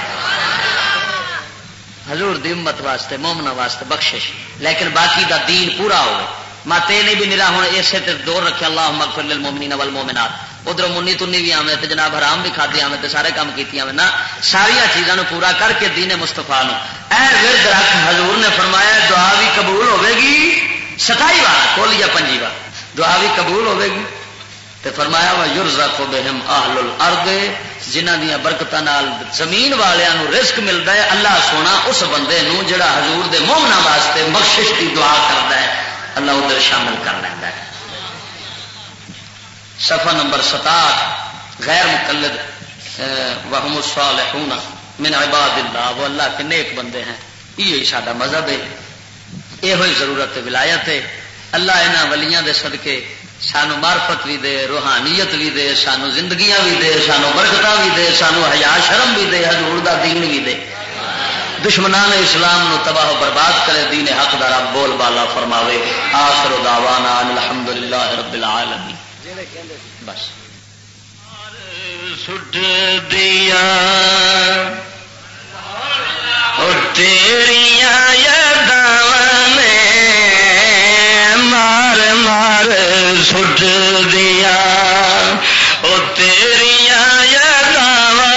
حضور دی امت واسطے مومنا واسطے بخشش۔ لیکن باقی دا دین پورا ہو مت یہ نہیں بھی نرا ہوں اسے دور رکھے اللہ مغفر للمؤمنین والمؤمنات۔ ادھر منی تنی بھی آوے جناب حرام بھی کھادی آوے سارے کام کی نہ ساریا چیزوں پورا کر کے دینے مستفا ورد رکھ، حضور نے فرمایا دعا بھی قبول ہوے گی ستائی بار، کول یا پنجی بار۔ دعا بھی قبول ہوے گی تو فرمایا وا یورزا کو بہم آہل الارض جنہ دیا برکت زمین والوں رزق ملتا ہے، اللہ سونا اس بندے نو جڑا حضور دے مومنا واسطے بخشش کی دعا کرتا ہے، اللہ ادھر شامل کر لینا ہے۔ صفحہ نمبر ستاٹھ، غیر مقلد وحم الصالحون من عباد اللہ، وہ اللہ کے نیک بندے ہیں۔ یہ سارا مذہب ہے۔ یہ ہوئی ضرورت ولایت ہے۔ اللہ یہاں ولیاں دے صدقے سانو مارفت بھی دے، روحانیت بھی دے سانو زندگیاں بھی دے سانو برکت بھی دے سانو حیا شرم بھی دے، حضور دا دین بھی دے۔ دشمنان اسلام نو تباہ و برباد کرے، دین حق دار بول بالا فرماوے، آخر دعوانا الحمدللہ رب العالمین۔ بس۔ سٹ دیا۔ تیریا نے مار مار سٹ دیا۔ وہ تیریا نے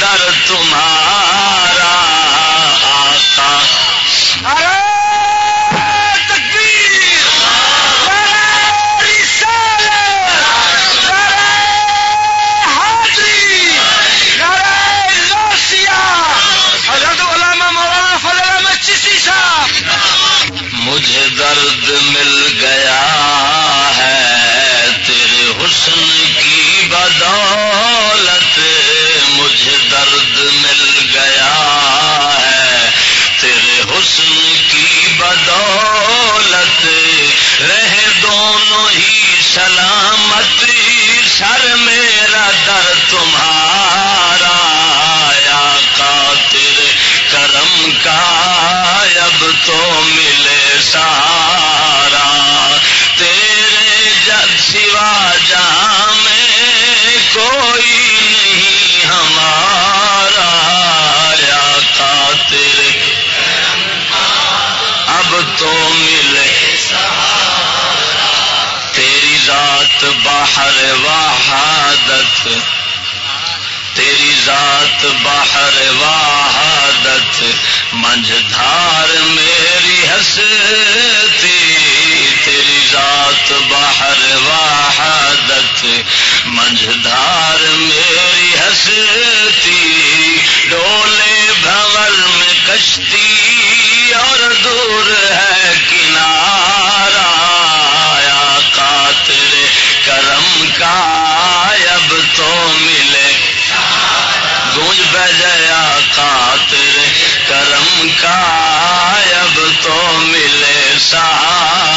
در تمہارا بحر وحادت تیری ذات بحر وحادت منجھار میری ہستی، تیری ذات بحر وحادت منجھار میری ہستی، ڈولے بھول میں کشتی اور دور ہے کنارا کرم کا اب تو ملے۔ گونج بہ جایا کاتر کرم کا اب تو ملے۔ سا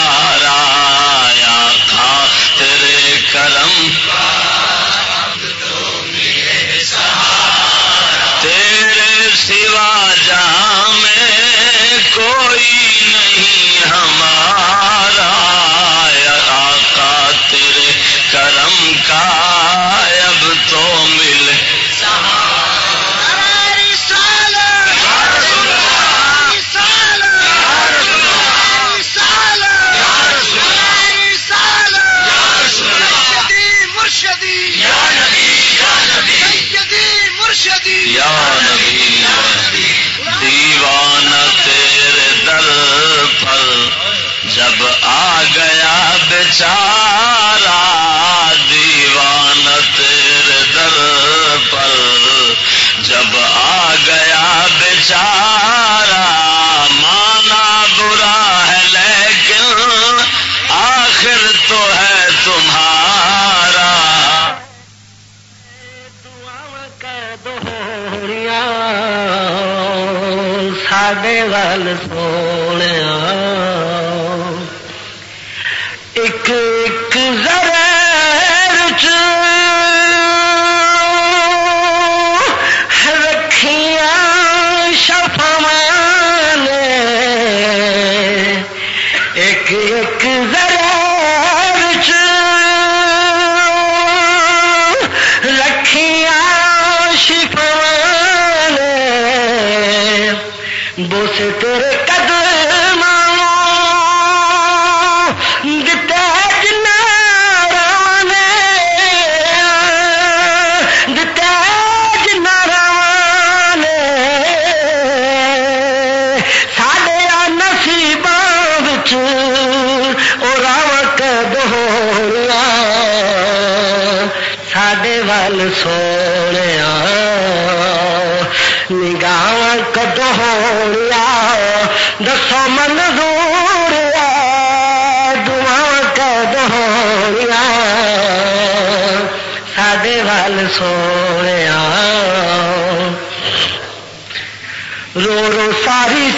دسو من دور دعا کدیا سڈے وال سویا رو رو ساری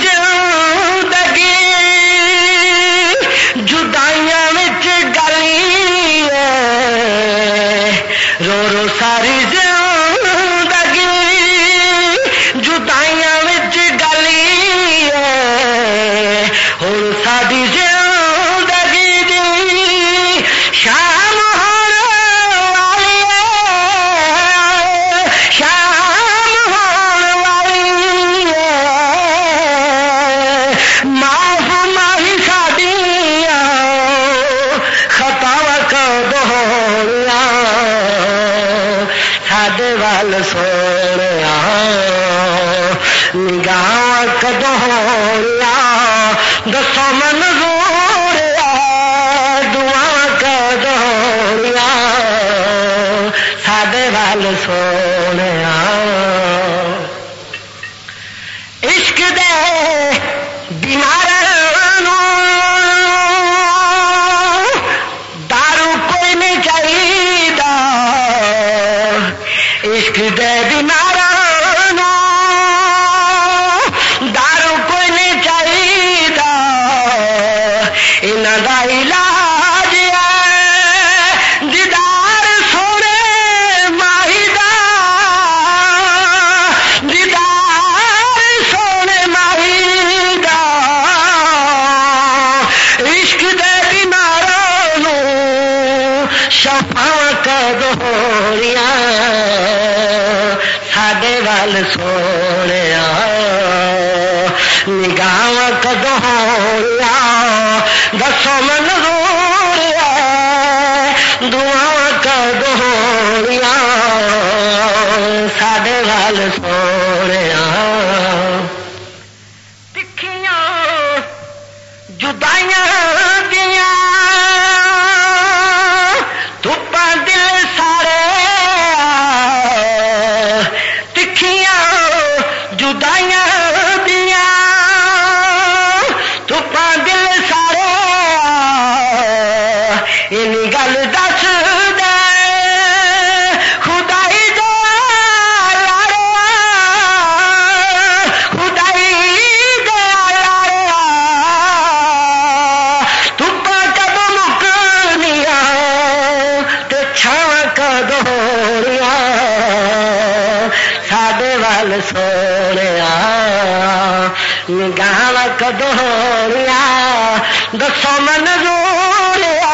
دسو من رولیا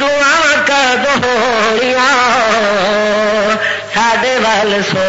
دعا کدویا ساڈے وال سو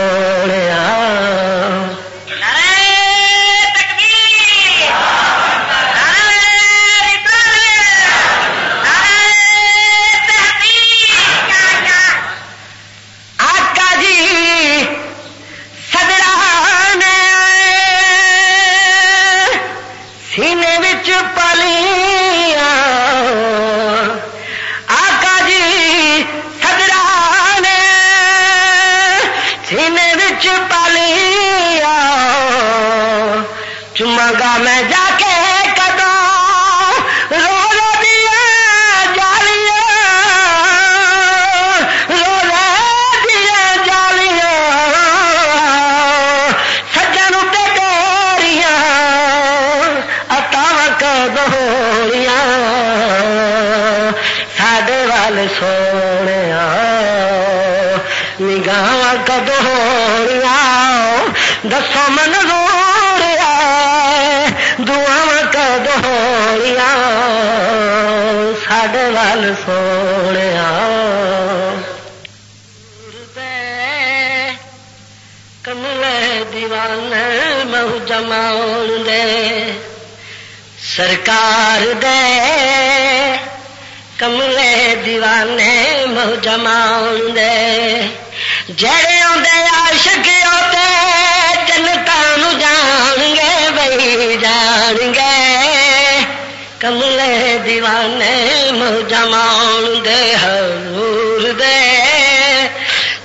سرکار دے کملے دیوانے مہو جما دے۔ جڑے آدھے عاشق آتے جان گے بھائی جان گے کملے دیوانے مجمان دے، حضور دے۔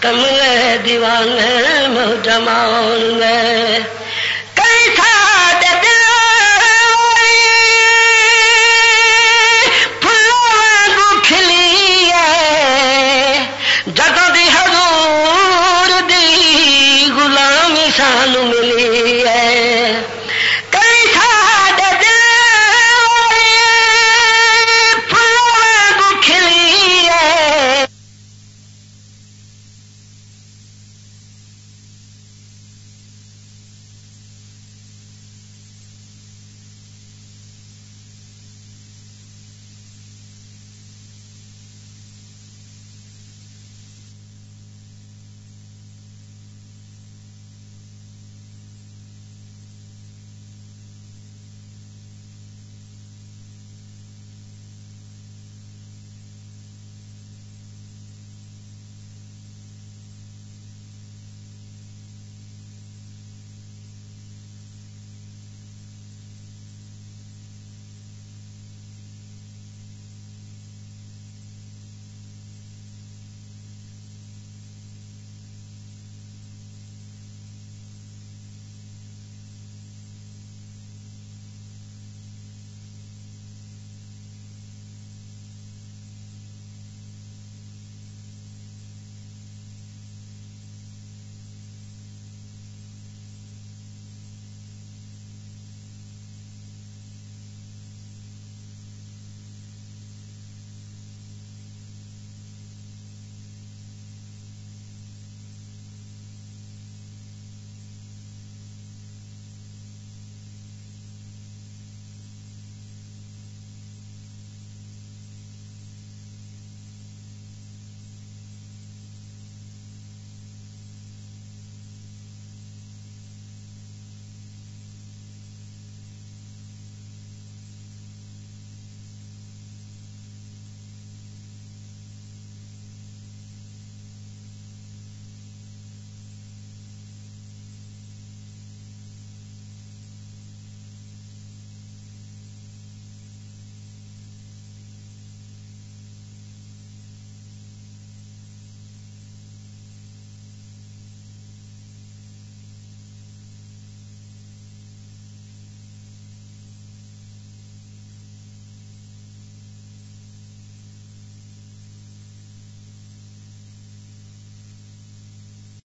کملے دیوانے مجمان دے۔